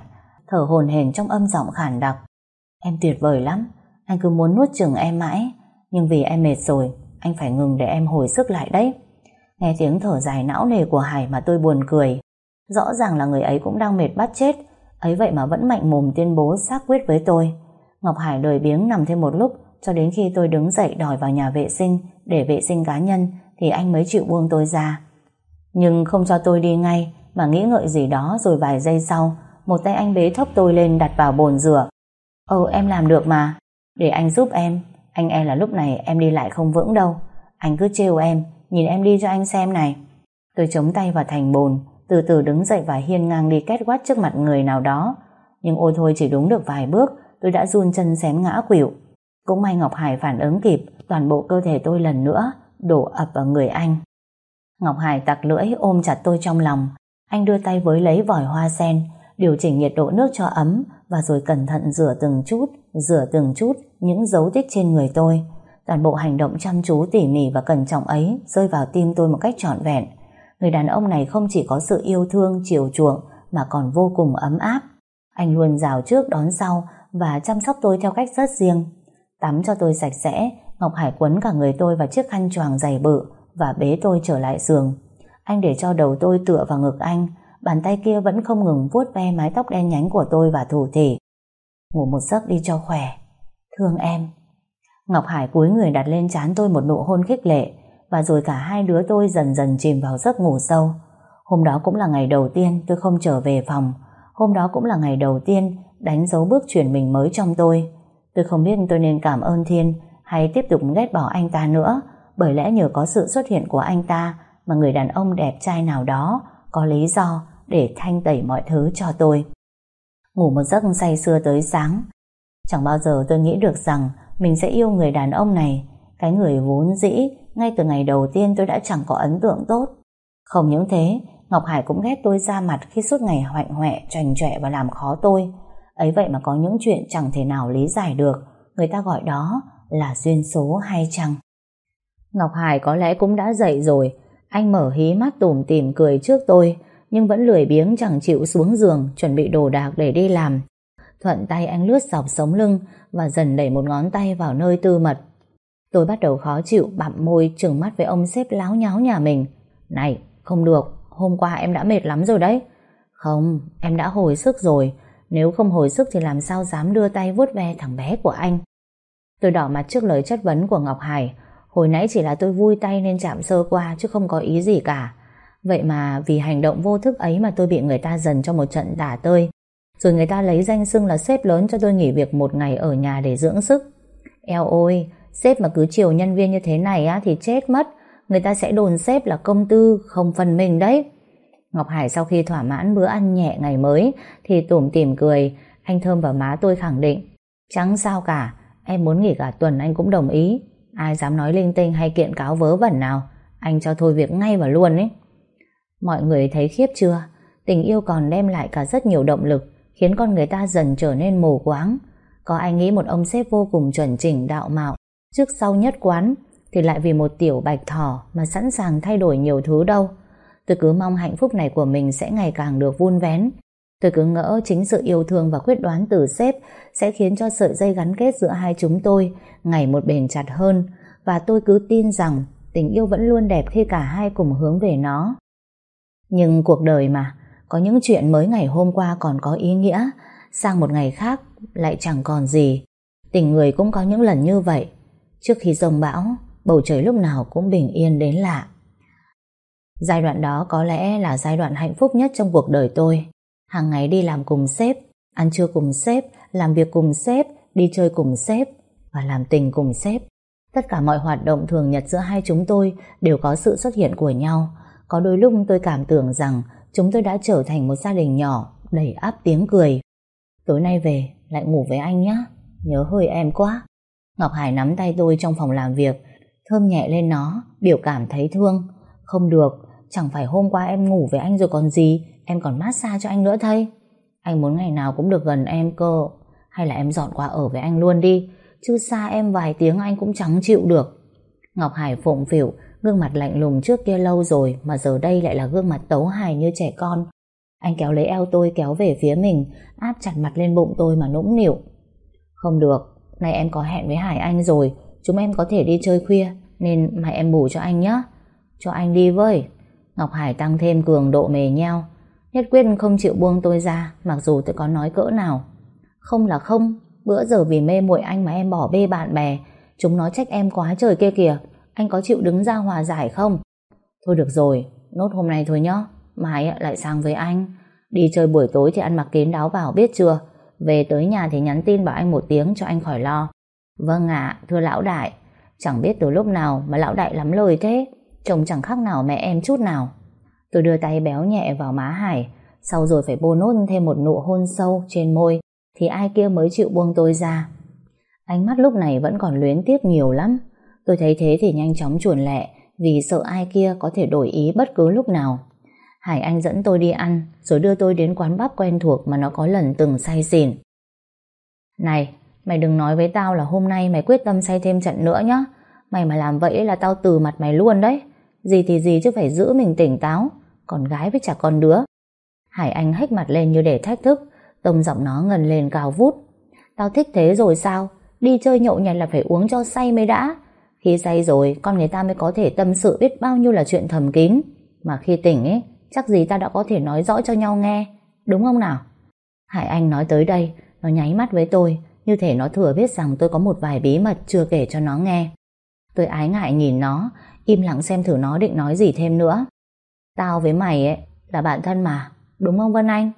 thở hồn hển trong âm giọng khản đặc. Em tuyệt vời lắm, anh cứ muốn nuốt chừng em mãi, nhưng vì em mệt rồi, anh phải ngừng để em hồi sức lại đấy. Nghe tiếng thở dài não nề của Hải mà tôi buồn cười. Rõ ràng là người ấy cũng đang mệt bắt chết, ấy vậy mà vẫn mạnh mồm tuyên bố xác quyết với tôi. Ngọc Hải đời biếng nằm thêm một lúc cho đến khi tôi đứng dậy đòi vào nhà vệ sinh để vệ sinh cá nhân thì anh mới chịu buông tôi ra. Nhưng không cho tôi đi ngay mà nghĩ ngợi gì đó rồi vài giây sau một tay anh bế thốc tôi lên đặt vào bồn rửa. Ồ em làm được mà, để anh giúp em, anh e là lúc này em đi lại không vững đâu. Anh cứ trêu em, nhìn em đi cho anh xem này. Tôi chống tay vào thành bồn, từ từ đứng dậy và hiên ngang đi két quát trước mặt người nào đó. Nhưng ôi thôi chỉ đúng được vài bước, tôi đã run chân xém ngã quỵu. Cũng may Ngọc Hải phản ứng kịp, toàn bộ cơ thể tôi lần nữa đổ ập vào người anh. Ngọc Hải tặc lưỡi ôm chặt tôi trong lòng. Anh đưa tay với lấy vòi hoa sen, điều chỉnh nhiệt độ nước cho ấm và rồi cẩn thận rửa từng chút, rửa từng chút những dấu tích trên người tôi. Toàn bộ hành động chăm chú tỉ mỉ và cẩn trọng ấy rơi vào tim tôi một cách trọn vẹn. Người đàn ông này không chỉ có sự yêu thương, chiều chuộng mà còn vô cùng ấm áp. Anh luôn rào trước đón sau và chăm sóc tôi theo cách rất riêng. Tắm cho tôi sạch sẽ, Ngọc Hải quấn cả người tôi vào chiếc khăn choàng dày bự và bế tôi trở lại giường. Anh để cho đầu tôi tựa vào ngực anh, bàn tay kia vẫn không ngừng vuốt ve mái tóc đen nhánh của tôi và thủ thể. Ngủ một giấc đi cho khỏe. Thương em. Ngọc Hải cúi người đặt lên trán tôi một nụ hôn khích lệ và rồi cả hai đứa tôi dần dần chìm vào giấc ngủ sâu. Hôm đó cũng là ngày đầu tiên tôi không trở về phòng. Hôm đó cũng là ngày đầu tiên đánh dấu bước chuyển mình mới trong tôi. Tôi không biết tôi nên cảm ơn Thiên hay tiếp tục ghét bỏ anh ta nữa bởi lẽ nhờ có sự xuất hiện của anh ta mà người đàn ông đẹp trai nào đó có lý do để thanh tẩy mọi thứ cho tôi. Ngủ một giấc say sưa tới sáng. Chẳng bao giờ tôi nghĩ được rằng mình sẽ yêu người đàn ông này, cái người vốn dĩ ngay từ ngày đầu tiên tôi đã chẳng có ấn tượng tốt. Không những thế, Ngọc Hải cũng ghét tôi ra mặt khi suốt ngày hoạnh hoẹ, trành trọe và làm khó tôi. Ấy vậy mà có những chuyện chẳng thể nào lý giải được, người ta gọi đó là duyên số hay chăng. Ngọc Hải có lẽ cũng đã dậy rồi, anh mở hí mắt tủm tỉm cười trước tôi, nhưng vẫn lười biếng chẳng chịu xuống giường chuẩn bị đồ đạc để đi làm. Thuận tay anh lướt dọc sống lưng và dần đẩy một ngón tay vào nơi tư mật. Tôi bắt đầu khó chịu bặm môi trừng mắt với ông sếp láo nháo nhà mình. Này, không được, hôm qua em đã mệt lắm rồi đấy. Không, em đã hồi sức rồi. Nếu không hồi sức thì làm sao dám đưa tay vuốt ve thằng bé của anh. Tôi đỏ mặt trước lời chất vấn của Ngọc Hải. Hồi nãy chỉ là tôi vui tay nên chạm sơ qua chứ không có ý gì cả. Vậy mà vì hành động vô thức ấy mà tôi bị người ta dần cho một trận đả tơi. Rồi người ta lấy danh xưng là sếp lớn cho tôi nghỉ việc một ngày ở nhà để dưỡng sức. Eo ôi, sếp mà cứ chiều nhân viên như thế này á thì chết mất. Người ta sẽ đồn sếp là công tư, không phần mình đấy. Ngọc Hải sau khi thỏa mãn bữa ăn nhẹ ngày mới thì tủm tỉm cười, anh thơm vào má tôi khẳng định. Chẳng sao cả, em muốn nghỉ cả tuần anh cũng đồng ý. Ai dám nói linh tinh hay kiện cáo vớ vẩn nào, anh cho thôi việc ngay và luôn ấy. Mọi người thấy khiếp chưa? Tình yêu còn đem lại cả rất nhiều động lực, khiến con người ta dần trở nên mù quáng. Có ai nghĩ một ông sếp vô cùng chuẩn chỉnh đạo mạo, trước sau nhất quán, thì lại vì một tiểu bạch thỏ mà sẵn sàng thay đổi nhiều thứ đâu. Tôi cứ mong hạnh phúc này của mình sẽ ngày càng được vun vén. Tôi cứ ngỡ chính sự yêu thương và quyết đoán từ sếp sẽ khiến cho sợi dây gắn kết giữa hai chúng tôi ngày một bền chặt hơn và tôi cứ tin rằng tình yêu vẫn luôn đẹp khi cả hai cùng hướng về nó. Nhưng cuộc đời mà, có những chuyện mới ngày hôm qua còn có ý nghĩa, sang một ngày khác lại chẳng còn gì. Tình người cũng có những lần như vậy. Trước khi rông bão, bầu trời lúc nào cũng bình yên đến lạ. Giai đoạn đó có lẽ là giai đoạn hạnh phúc nhất trong cuộc đời tôi. Hàng ngày đi làm cùng sếp, ăn trưa cùng sếp, làm việc cùng sếp, đi chơi cùng sếp và làm tình cùng sếp. Tất cả mọi hoạt động thường nhật giữa hai chúng tôi đều có sự xuất hiện của nhau. Có đôi lúc tôi cảm tưởng rằng chúng tôi đã trở thành một gia đình nhỏ đầy áp tiếng cười. Tối nay về lại ngủ với anh nhé, nhớ hơi em quá. Ngọc Hải nắm tay tôi trong phòng làm việc, thơm nhẹ lên nó, biểu cảm thấy thương. Không được, chẳng phải hôm qua em ngủ với anh rồi còn gì, em còn massage cho anh nữa thay. Anh muốn ngày nào cũng được gần em cơ, hay là em dọn qua ở với anh luôn đi, chứ xa em vài tiếng anh cũng chẳng chịu được. Ngọc Hải phụng phỉu gương mặt lạnh lùng trước kia lâu rồi mà giờ đây lại là gương mặt tấu hài như trẻ con. Anh kéo lấy eo tôi kéo về phía mình, áp chặt mặt lên bụng tôi mà nũng nịu. Không được, nay em có hẹn với Hải Anh rồi, chúng em có thể đi chơi khuya, nên mày em bù cho anh nhé. Cho anh đi với. Ngọc Hải tăng thêm cường độ mề nheo. Nhất quyết không chịu buông tôi ra, mặc dù tôi có nói cỡ nào. Không là không, bữa giờ vì mê muội anh mà em bỏ bê bạn bè, chúng nó trách em quá trời kia kìa. Anh có chịu đứng ra hòa giải không? Thôi được rồi, nốt hôm nay thôi nhá. Mai lại sang với anh. Đi chơi buổi tối thì ăn mặc kín đáo vào biết chưa? Về tới nhà thì nhắn tin bảo anh một tiếng cho anh khỏi lo. Vâng ạ, thưa lão đại. Chẳng biết từ lúc nào mà lão đại lắm lời thế. Chồng chẳng khác nào mẹ em chút nào. Tôi đưa tay béo nhẹ vào má Hải, sau rồi phải bô nốt thêm một nụ hôn sâu trên môi, thì ai kia mới chịu buông tôi ra. Ánh mắt lúc này vẫn còn luyến tiếc nhiều lắm. Tôi thấy thế thì nhanh chóng chuồn lẹ, vì sợ ai kia có thể đổi ý bất cứ lúc nào. Hải Anh dẫn tôi đi ăn, rồi đưa tôi đến quán bắp quen thuộc mà nó có lần từng say xỉn. Này, mày đừng nói với tao là hôm nay mày quyết tâm say thêm trận nữa nhá. Mày mà làm vậy là tao từ mặt mày luôn đấy. Gì thì gì chứ phải giữ mình tỉnh táo. Còn gái với chả con đứa. Hải Anh hách mặt lên như để thách thức, tông giọng nó ngần lên cao vút. Tao thích thế rồi sao? Đi chơi nhậu nhẹt là phải uống cho say mới đã. Khi say rồi, con người ta mới có thể tâm sự biết bao nhiêu là chuyện thầm kín. Mà khi tỉnh ấy, chắc gì ta đã có thể nói rõ cho nhau nghe. Đúng không nào? Hải Anh nói tới đây, nó nháy mắt với tôi, như thể nó thừa biết rằng tôi có một vài bí mật chưa kể cho nó nghe. Tôi ái ngại nhìn nó, im lặng xem thử nó định nói gì thêm nữa. Tao với mày ấy, là bạn thân mà, đúng không Vân Anh?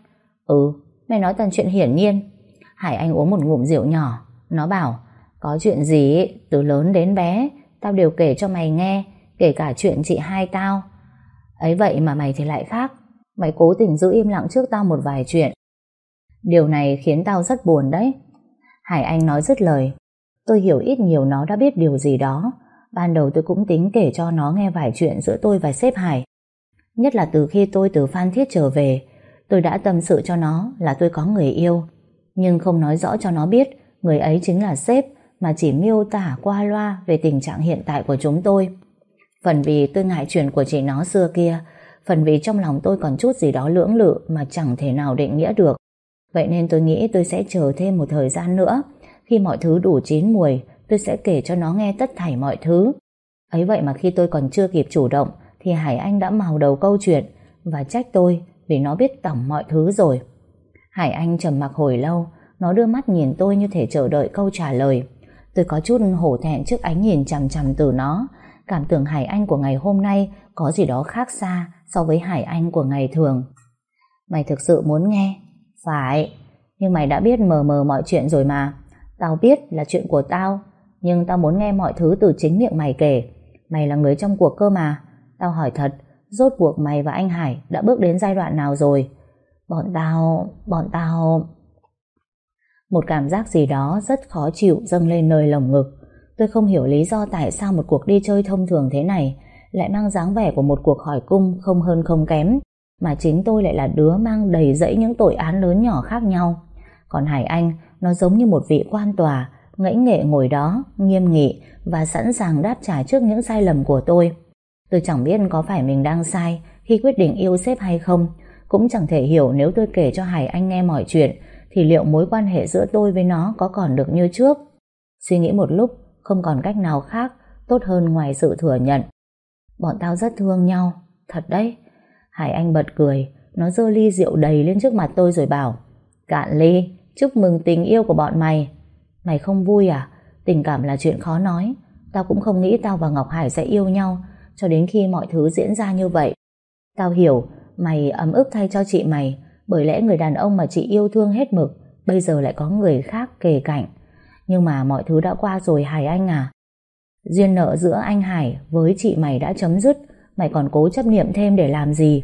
Ừ, mày nói toàn chuyện hiển nhiên. Hải Anh uống một ngụm rượu nhỏ, nó bảo, có chuyện gì ấy, từ lớn đến bé, tao đều kể cho mày nghe, kể cả chuyện chị hai tao. Ấy vậy mà mày thì lại khác, mày cố tình giữ im lặng trước tao một vài chuyện. Điều này khiến tao rất buồn đấy. Hải Anh nói dứt lời, tôi hiểu ít nhiều nó đã biết điều gì đó. Ban đầu tôi cũng tính kể cho nó nghe vài chuyện giữa tôi và sếp Hải. Nhất là từ khi tôi từ Phan Thiết trở về, tôi đã tâm sự cho nó là tôi có người yêu. Nhưng không nói rõ cho nó biết người ấy chính là sếp mà chỉ miêu tả qua loa về tình trạng hiện tại của chúng tôi. Phần vì tôi ngại chuyện của chị nó xưa kia, phần vì trong lòng tôi còn chút gì đó lưỡng lự mà chẳng thể nào định nghĩa được. Vậy nên tôi nghĩ tôi sẽ chờ thêm một thời gian nữa. Khi mọi thứ đủ chín mùi, tôi sẽ kể cho nó nghe tất thảy mọi thứ. Ấy vậy mà khi tôi còn chưa kịp chủ động, thì Hải Anh đã màu đầu câu chuyện và trách tôi vì nó biết tổng mọi thứ rồi. Hải Anh trầm mặc hồi lâu, nó đưa mắt nhìn tôi như thể chờ đợi câu trả lời. Tôi có chút hổ thẹn trước ánh nhìn chằm chằm từ nó, cảm tưởng Hải Anh của ngày hôm nay có gì đó khác xa so với Hải Anh của ngày thường. Mày thực sự muốn nghe? Phải, nhưng mày đã biết mờ mờ mọi chuyện rồi mà. Tao biết là chuyện của tao, nhưng tao muốn nghe mọi thứ từ chính miệng mày kể. Mày là người trong cuộc cơ mà. Tao hỏi thật, rốt cuộc mày và anh Hải đã bước đến giai đoạn nào rồi? Bọn tao, bọn tao... Một cảm giác gì đó rất khó chịu dâng lên nơi lồng ngực. Tôi không hiểu lý do tại sao một cuộc đi chơi thông thường thế này lại mang dáng vẻ của một cuộc hỏi cung không hơn không kém, mà chính tôi lại là đứa mang đầy dẫy những tội án lớn nhỏ khác nhau. Còn Hải Anh, nó giống như một vị quan tòa, ngẫy nghệ ngồi đó, nghiêm nghị và sẵn sàng đáp trả trước những sai lầm của tôi. Tôi chẳng biết có phải mình đang sai khi quyết định yêu sếp hay không, cũng chẳng thể hiểu nếu tôi kể cho Hải Anh nghe mọi chuyện thì liệu mối quan hệ giữa tôi với nó có còn được như trước. Suy nghĩ một lúc, không còn cách nào khác tốt hơn ngoài sự thừa nhận. Bọn tao rất thương nhau, thật đấy. Hải Anh bật cười, nó dơ ly rượu đầy lên trước mặt tôi rồi bảo Cạn ly, chúc mừng tình yêu của bọn mày. Mày không vui à? Tình cảm là chuyện khó nói. Tao cũng không nghĩ tao và Ngọc Hải sẽ yêu nhau cho đến khi mọi thứ diễn ra như vậy. Tao hiểu, mày ấm ức thay cho chị mày, bởi lẽ người đàn ông mà chị yêu thương hết mực, bây giờ lại có người khác kề cạnh. Nhưng mà mọi thứ đã qua rồi Hải Anh à. Duyên nợ giữa anh Hải với chị mày đã chấm dứt, mày còn cố chấp niệm thêm để làm gì?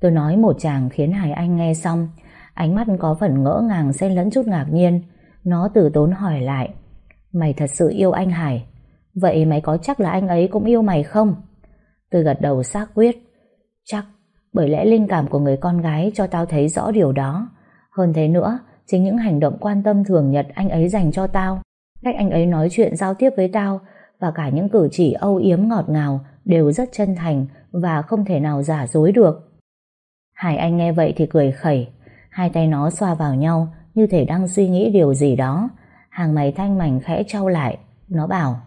Tôi nói một chàng khiến Hải Anh nghe xong, ánh mắt có phần ngỡ ngàng xen lẫn chút ngạc nhiên. Nó từ tốn hỏi lại, mày thật sự yêu anh Hải? Vậy mày có chắc là anh ấy cũng yêu mày không? Tôi gật đầu xác quyết. Chắc, bởi lẽ linh cảm của người con gái cho tao thấy rõ điều đó. Hơn thế nữa, chính những hành động quan tâm thường nhật anh ấy dành cho tao, cách anh ấy nói chuyện giao tiếp với tao và cả những cử chỉ âu yếm ngọt ngào đều rất chân thành và không thể nào giả dối được. Hải Anh nghe vậy thì cười khẩy, hai tay nó xoa vào nhau như thể đang suy nghĩ điều gì đó. Hàng mày thanh mảnh khẽ trao lại, nó bảo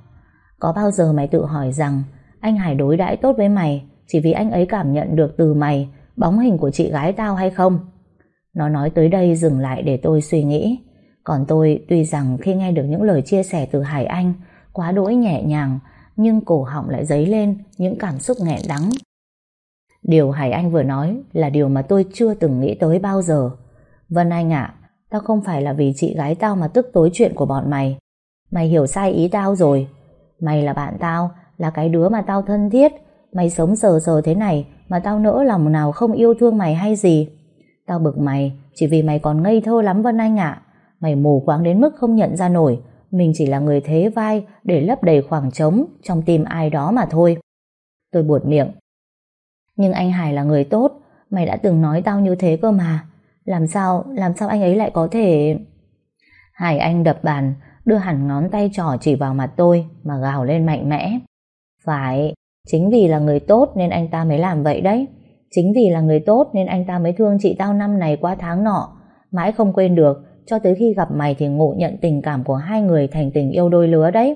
Có bao giờ mày tự hỏi rằng anh Hải đối đãi tốt với mày chỉ vì anh ấy cảm nhận được từ mày bóng hình của chị gái tao hay không? Nó nói tới đây dừng lại để tôi suy nghĩ. Còn tôi tuy rằng khi nghe được những lời chia sẻ từ Hải Anh quá đỗi nhẹ nhàng nhưng cổ họng lại dấy lên những cảm xúc nghẹn đắng. Điều Hải Anh vừa nói là điều mà tôi chưa từng nghĩ tới bao giờ. Vân Anh ạ, tao không phải là vì chị gái tao mà tức tối chuyện của bọn mày. Mày hiểu sai ý tao rồi. Mày là bạn tao, là cái đứa mà tao thân thiết. Mày sống sờ sờ thế này mà tao nỡ lòng nào không yêu thương mày hay gì. Tao bực mày chỉ vì mày còn ngây thơ lắm Vân Anh ạ. Mày mù quáng đến mức không nhận ra nổi mình chỉ là người thế vai để lấp đầy khoảng trống trong tim ai đó mà thôi. Tôi buột miệng. Nhưng anh Hải là người tốt, mày đã từng nói tao như thế cơ mà. Làm sao, làm sao anh ấy lại có thể... Hải Anh đập bàn, đưa hẳn ngón tay trỏ chỉ vào mặt tôi mà gào lên mạnh mẽ. Phải, chính vì là người tốt nên anh ta mới làm vậy đấy. Chính vì là người tốt nên anh ta mới thương chị tao năm này qua tháng nọ. Mãi không quên được, cho tới khi gặp mày thì ngộ nhận tình cảm của hai người thành tình yêu đôi lứa đấy.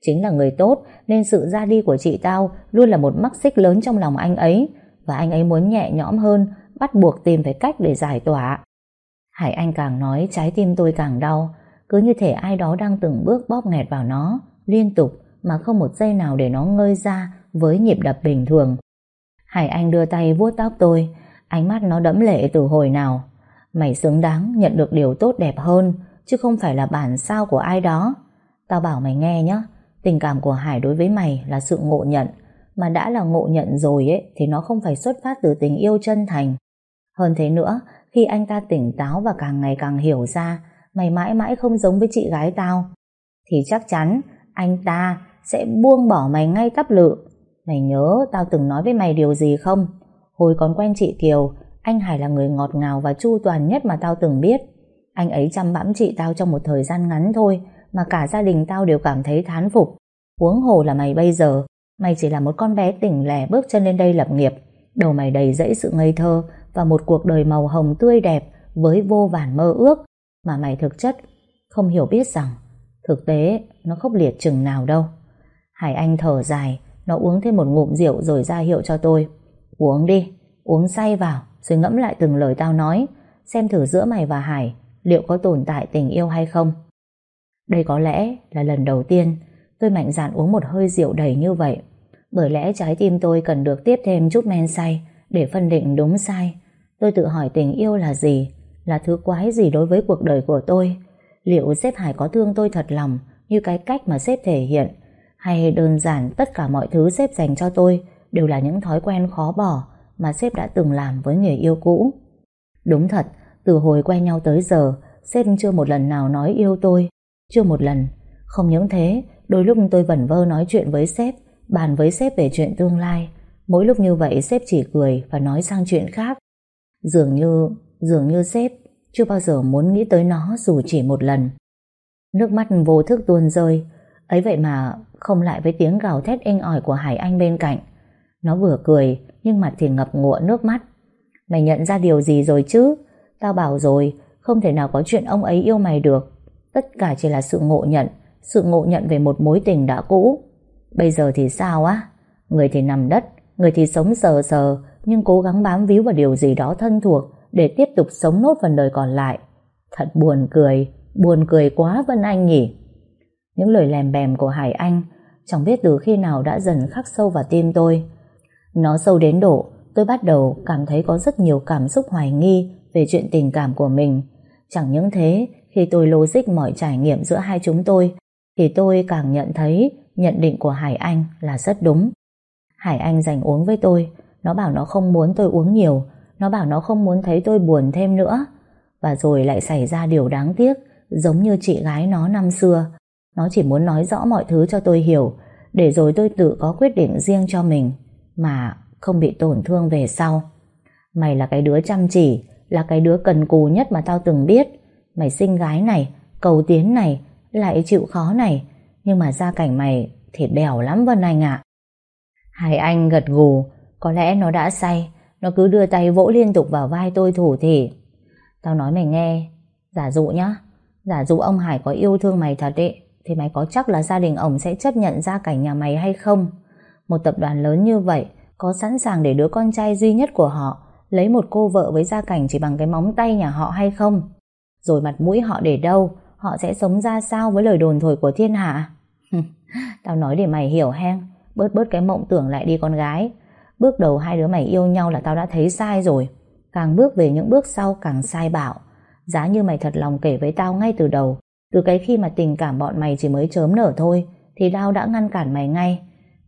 Chính là người tốt nên sự ra đi của chị tao luôn là một mắc xích lớn trong lòng anh ấy và anh ấy muốn nhẹ nhõm hơn bắt buộc tìm phải cách để giải tỏa. Hải Anh càng nói, trái tim tôi càng đau. Cứ như thể ai đó đang từng bước bóp nghẹt vào nó, liên tục, mà không một giây nào để nó ngơi ra với nhịp đập bình thường. Hải Anh đưa tay vuốt tóc tôi. Ánh mắt nó đẫm lệ từ hồi nào. Mày xứng đáng nhận được điều tốt đẹp hơn, Chứ không phải là bản sao của ai đó. Tao bảo mày nghe nhé Tình cảm của Hải đối với mày là sự ngộ nhận. Mà đã là ngộ nhận rồi ấy, Thì nó không phải xuất phát từ tình yêu chân thành. Hơn thế nữa Khi anh ta tỉnh táo và càng ngày càng hiểu ra Mày mãi mãi không giống với chị gái tao Thì chắc chắn Anh ta sẽ buông bỏ mày ngay tắp lự Mày nhớ tao từng nói với mày điều gì không Hồi còn quen chị Kiều anh Hải là người ngọt ngào và chu toàn nhất mà tao từng biết. Anh ấy chăm bẵm chị tao trong một thời gian ngắn thôi mà cả gia đình tao đều cảm thấy thán phục. Huống hồ là mày bây giờ, mày chỉ là một con bé tỉnh lẻ bước chân lên đây lập nghiệp. Đầu mày đầy dẫy sự ngây thơ và một cuộc đời màu hồng tươi đẹp với vô vàn mơ ước mà mày thực chất không hiểu biết rằng thực tế nó khốc liệt chừng nào đâu. Hải Anh thở dài, nó uống thêm một ngụm rượu rồi ra hiệu cho tôi. Uống đi, uống say vào rồi ngẫm lại từng lời tao nói xem thử giữa mày và Hải liệu có tồn tại tình yêu hay không. Đây có lẽ là lần đầu tiên tôi mạnh dạn uống một hơi rượu đầy như vậy. Bởi lẽ trái tim tôi cần được tiếp thêm chút men say để phân định đúng sai. Tôi tự hỏi tình yêu là gì? Là thứ quái gì đối với cuộc đời của tôi? Liệu sếp Hải có thương tôi thật lòng như cái cách mà sếp thể hiện? Hay đơn giản tất cả mọi thứ sếp dành cho tôi đều là những thói quen khó bỏ mà sếp đã từng làm với người yêu cũ? Đúng thật, từ hồi quen nhau tới giờ, sếp chưa một lần nào nói yêu tôi. Chưa một lần. Không những thế, đôi lúc tôi vẩn vơ nói chuyện với sếp, bàn với sếp về chuyện tương lai. Mỗi lúc như vậy sếp chỉ cười và nói sang chuyện khác. Dường như, dường như sếp chưa bao giờ muốn nghĩ tới nó dù chỉ một lần. Nước mắt vô thức tuôn rơi, ấy vậy mà không lại với tiếng gào thét inh ỏi của Hải Anh bên cạnh. Nó vừa cười, nhưng mặt thì ngập ngụa nước mắt. Mày nhận ra điều gì rồi chứ? Tao bảo rồi, không thể nào có chuyện ông ấy yêu mày được. Tất cả chỉ là sự ngộ nhận, sự ngộ nhận về một mối tình đã cũ. Bây giờ thì sao á? Người thì nằm đất, người thì sống sờ sờ, nhưng cố gắng bám víu vào điều gì đó thân thuộc để tiếp tục sống nốt phần đời còn lại. Thật buồn cười, buồn cười quá Vân Anh nhỉ. Những lời lèm bèm của Hải Anh chẳng biết từ khi nào đã dần khắc sâu vào tim tôi. Nó sâu đến độ tôi bắt đầu cảm thấy có rất nhiều cảm xúc hoài nghi về chuyện tình cảm của mình. Chẳng những thế, khi tôi logic mọi trải nghiệm giữa hai chúng tôi, thì tôi càng nhận thấy nhận định của Hải Anh là rất đúng. Hải Anh dành uống với tôi, nó bảo nó không muốn tôi uống nhiều, nó bảo nó không muốn thấy tôi buồn thêm nữa. Và rồi lại xảy ra điều đáng tiếc, giống như chị gái nó năm xưa. Nó chỉ muốn nói rõ mọi thứ cho tôi hiểu, để rồi tôi tự có quyết định riêng cho mình, mà không bị tổn thương về sau. Mày là cái đứa chăm chỉ, là cái đứa cần cù nhất mà tao từng biết. Mày sinh gái này, cầu tiến này, lại chịu khó này, nhưng mà gia cảnh mày thì bèo lắm Vân Anh ạ. Hải Anh gật gù, có lẽ nó đã say, nó cứ đưa tay vỗ liên tục vào vai tôi thủ thì. Tao nói mày nghe, giả dụ nhá, giả dụ ông Hải có yêu thương mày thật ấy, thì mày có chắc là gia đình ông sẽ chấp nhận gia cảnh nhà mày hay không? Một tập đoàn lớn như vậy, có sẵn sàng để đứa con trai duy nhất của họ lấy một cô vợ với gia cảnh chỉ bằng cái móng tay nhà họ hay không? Rồi mặt mũi họ để đâu? Họ sẽ sống ra sao với lời đồn thổi của thiên hạ? Tao nói để mày hiểu hen, bớt bớt cái mộng tưởng lại đi con gái. Bước đầu hai đứa mày yêu nhau là tao đã thấy sai rồi. Càng bước về những bước sau càng sai bảo. Giá như mày thật lòng kể với tao ngay từ đầu, từ cái khi mà tình cảm bọn mày chỉ mới chớm nở thôi, thì tao đã ngăn cản mày ngay.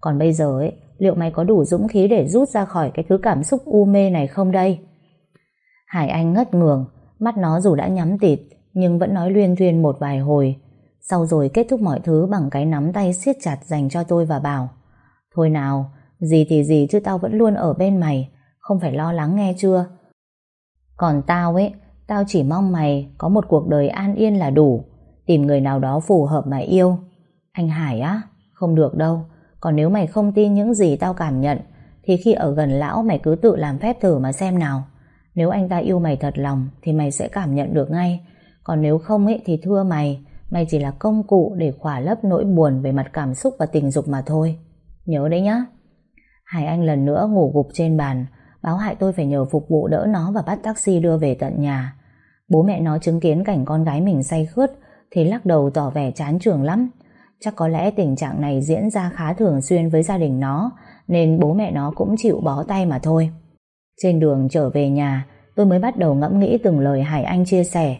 Còn bây giờ ấy, liệu mày có đủ dũng khí để rút ra khỏi cái thứ cảm xúc u mê này không đây? Hải Anh ngất ngường, mắt nó dù đã nhắm tịt, nhưng vẫn nói luyên thuyên một vài hồi. Sau rồi kết thúc mọi thứ bằng cái nắm tay siết chặt dành cho tôi và bảo Thôi nào, gì thì gì chứ tao vẫn luôn ở bên mày, không phải lo lắng nghe chưa? Còn tao ấy, tao chỉ mong mày có một cuộc đời an yên là đủ, tìm người nào đó phù hợp mà yêu. Anh Hải á, không được đâu, còn nếu mày không tin những gì tao cảm nhận Thì khi ở gần lão mày cứ tự làm phép thử mà xem nào Nếu anh ta yêu mày thật lòng Thì mày sẽ cảm nhận được ngay Còn nếu không ấy thì thưa mày Mày chỉ là công cụ để khỏa lấp nỗi buồn Về mặt cảm xúc và tình dục mà thôi Nhớ đấy nhá Hải Anh lần nữa ngủ gục trên bàn, Báo hại tôi phải nhờ phục vụ đỡ nó Và bắt taxi đưa về tận nhà Bố mẹ nó chứng kiến cảnh con gái mình say khướt, Thì lắc đầu tỏ vẻ chán trường lắm Chắc có lẽ tình trạng này diễn ra khá thường xuyên với gia đình nó, nên bố mẹ nó cũng chịu bó tay mà thôi. Trên đường trở về nhà, tôi mới bắt đầu ngẫm nghĩ từng lời Hải Anh chia sẻ.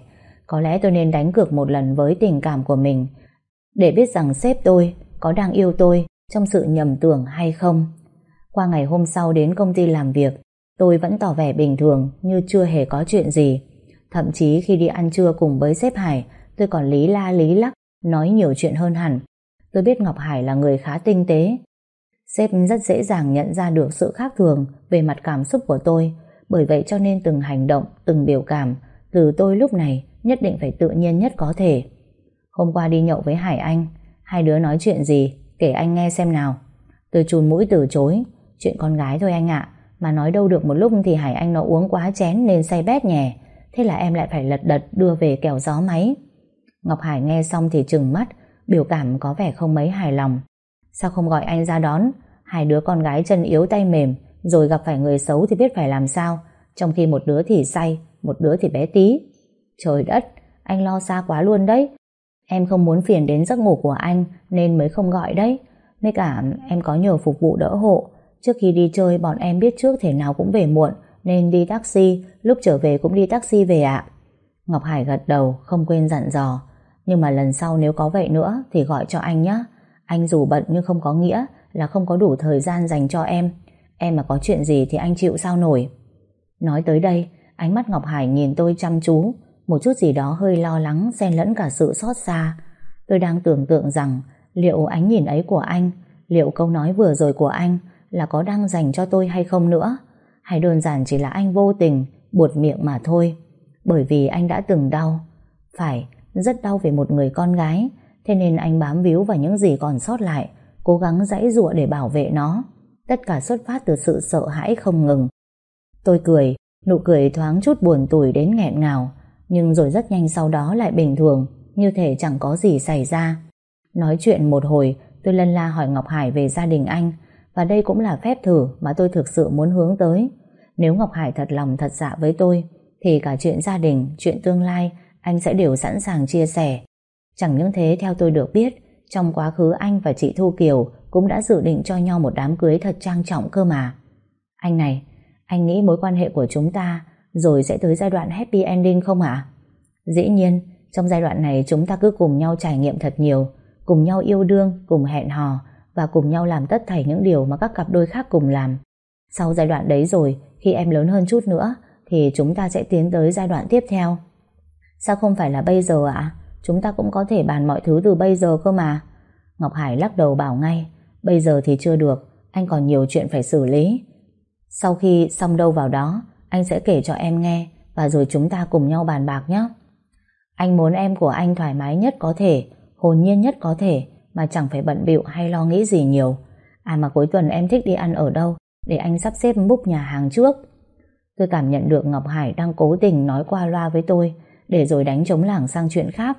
Có lẽ tôi nên đánh cược một lần với tình cảm của mình, để biết rằng sếp tôi có đang yêu tôi trong sự nhầm tưởng hay không. Qua ngày hôm sau đến công ty làm việc tôi vẫn tỏ vẻ bình thường như chưa hề có chuyện gì. Thậm chí khi đi ăn trưa cùng với sếp Hải tôi còn lý la lý lắc nói nhiều chuyện hơn hẳn. Tôi biết Ngọc Hải là người khá tinh tế. Sếp rất dễ dàng nhận ra được sự khác thường về mặt cảm xúc của tôi, bởi vậy cho nên từng hành động, từng biểu cảm từ tôi lúc này nhất định phải tự nhiên nhất có thể. Hôm qua đi nhậu với Hải Anh, hai đứa nói chuyện gì, kể anh nghe xem nào. Từ chùn mũi từ chối, chuyện con gái thôi anh ạ, mà nói đâu được một lúc thì Hải Anh nó uống quá chén nên say bét nhè, thế là em lại phải lật đật đưa về kèo gió máy. Ngọc Hải nghe xong thì trừng mắt, biểu cảm có vẻ không mấy hài lòng. Sao không gọi anh ra đón? Hai đứa con gái chân yếu tay mềm, rồi gặp phải người xấu thì biết phải làm sao, trong khi một đứa thì say, một đứa thì bé tí. Trời đất, anh lo xa quá luôn đấy. Em không muốn phiền đến giấc ngủ của anh nên mới không gọi đấy. Mấy cả em có nhờ phục vụ đỡ hộ. Trước khi đi chơi bọn em biết trước thể nào cũng về muộn nên đi taxi, lúc trở về cũng đi taxi về ạ. Ngọc Hải gật đầu, không quên dặn dò. Nhưng mà lần sau nếu có vậy nữa thì gọi cho anh nhé. Anh dù bận nhưng không có nghĩa là không có đủ thời gian dành cho em. Em mà có chuyện gì thì anh chịu sao nổi. Nói tới đây, ánh mắt Ngọc Hải nhìn tôi chăm chú, một chút gì đó hơi lo lắng xen lẫn cả sự xót xa. Tôi đang tưởng tượng rằng liệu ánh nhìn ấy của anh, liệu câu nói vừa rồi của anh là có đang dành cho tôi hay không nữa, hay đơn giản chỉ là anh vô tình buột miệng mà thôi. Bởi vì anh đã từng đau, phải, rất đau về một người con gái, thế nên anh bám víu vào những gì còn sót lại, cố gắng dãy dụa để bảo vệ nó. Tất cả xuất phát từ sự sợ hãi không ngừng. Tôi cười, nụ cười thoáng chút buồn tủi đến nghẹn ngào, nhưng rồi rất nhanh sau đó lại bình thường, như thể chẳng có gì xảy ra. Nói chuyện một hồi, tôi lân la hỏi Ngọc Hải về gia đình anh, và đây cũng là phép thử mà tôi thực sự muốn hướng tới. Nếu Ngọc Hải thật lòng thật dạ với tôi, thì cả chuyện gia đình, chuyện tương lai, anh sẽ đều sẵn sàng chia sẻ. Chẳng những thế theo tôi được biết, trong quá khứ anh và chị Thu Kiều cũng đã dự định cho nhau một đám cưới thật trang trọng cơ mà. Anh này, anh nghĩ mối quan hệ của chúng ta rồi sẽ tới giai đoạn happy ending không ạ? Dĩ nhiên, trong giai đoạn này chúng ta cứ cùng nhau trải nghiệm thật nhiều, cùng nhau yêu đương, cùng hẹn hò và cùng nhau làm tất thảy những điều mà các cặp đôi khác cùng làm. Sau giai đoạn đấy rồi, khi em lớn hơn chút nữa, thì chúng ta sẽ tiến tới giai đoạn tiếp theo. Sao không phải là bây giờ ạ? Chúng ta cũng có thể bàn mọi thứ từ bây giờ cơ mà. Ngọc Hải lắc đầu bảo ngay, bây giờ thì chưa được, anh còn nhiều chuyện phải xử lý. Sau khi xong đâu vào đó, anh sẽ kể cho em nghe và rồi chúng ta cùng nhau bàn bạc nhé. Anh muốn em của anh thoải mái nhất có thể, hồn nhiên nhất có thể, mà chẳng phải bận bịu hay lo nghĩ gì nhiều. À mà cuối tuần em thích đi ăn ở đâu, để anh sắp xếp book nhà hàng trước. Tôi cảm nhận được Ngọc Hải đang cố tình nói qua loa với tôi, để rồi đánh chống lảng sang chuyện khác.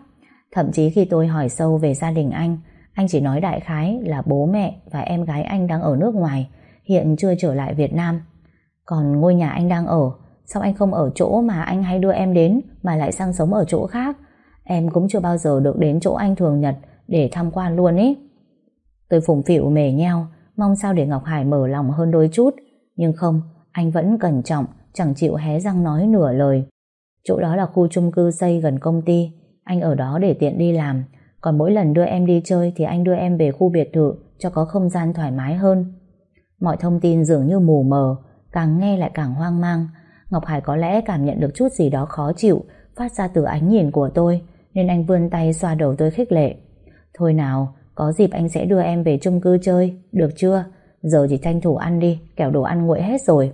Thậm chí khi tôi hỏi sâu về gia đình anh, anh chỉ nói đại khái là bố mẹ và em gái anh đang ở nước ngoài, hiện chưa trở lại Việt Nam. Còn ngôi nhà anh đang ở, sao anh không ở chỗ mà anh hay đưa em đến mà lại sang sống ở chỗ khác? Em cũng chưa bao giờ được đến chỗ anh thường nhật để tham quan luôn ý. Tôi phùng phịu mề nheo, mong sao để Ngọc Hải mở lòng hơn đôi chút. Nhưng không, anh vẫn cẩn trọng, chẳng chịu hé răng nói nửa lời. Chỗ đó là khu chung cư xây gần công ty, anh ở đó để tiện đi làm. Còn mỗi lần đưa em đi chơi thì anh đưa em về khu biệt thự cho có không gian thoải mái hơn. Mọi thông tin dường như mù mờ, càng nghe lại càng hoang mang. Ngọc Hải có lẽ cảm nhận được chút gì đó khó chịu phát ra từ ánh nhìn của tôi nên anh vươn tay xoa đầu tôi khích lệ. Thôi nào, có dịp anh sẽ đưa em về chung cư chơi, được chưa? Giờ chỉ tranh thủ ăn đi, kẻo đồ ăn nguội hết rồi.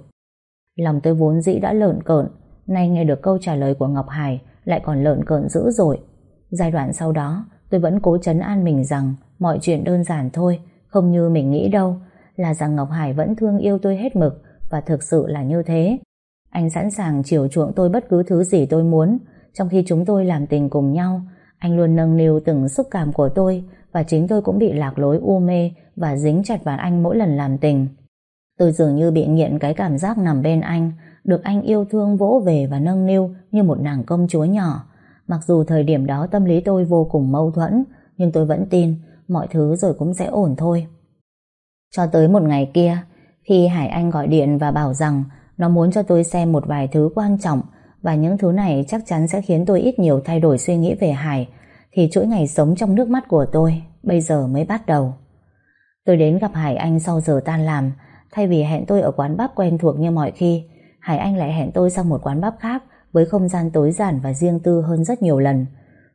Lòng tôi vốn dĩ đã lợn cợn, nay nghe được câu trả lời của Ngọc Hải lại còn lợn cợn dữ dội. Giai đoạn sau đó, tôi vẫn cố chấn an mình rằng mọi chuyện đơn giản thôi, không như mình nghĩ đâu, là rằng Ngọc Hải vẫn thương yêu tôi hết mực và thực sự là như thế. Anh sẵn sàng chiều chuộng tôi bất cứ thứ gì tôi muốn, trong khi chúng tôi làm tình cùng nhau, anh luôn nâng niu từng xúc cảm của tôi và chính tôi cũng bị lạc lối u mê và dính chặt vào anh mỗi lần làm tình. Tôi dường như bị nghiện cái cảm giác nằm bên anh, được anh yêu thương vỗ về và nâng niu như một nàng công chúa nhỏ. Mặc dù thời điểm đó tâm lý tôi vô cùng mâu thuẫn, nhưng tôi vẫn tin mọi thứ rồi cũng sẽ ổn thôi. Cho tới một ngày kia, khi Hải Anh gọi điện và bảo rằng nó muốn cho tôi xem một vài thứ quan trọng và những thứ này chắc chắn sẽ khiến tôi ít nhiều thay đổi suy nghĩ về Hải, thì chuỗi ngày sống trong nước mắt của tôi bây giờ mới bắt đầu. Tôi đến gặp Hải Anh sau giờ tan làm thay vì hẹn tôi ở quán bắp quen thuộc như mọi khi, Hải Anh lại hẹn tôi sang một quán bắp khác với không gian tối giản và riêng tư hơn rất nhiều lần.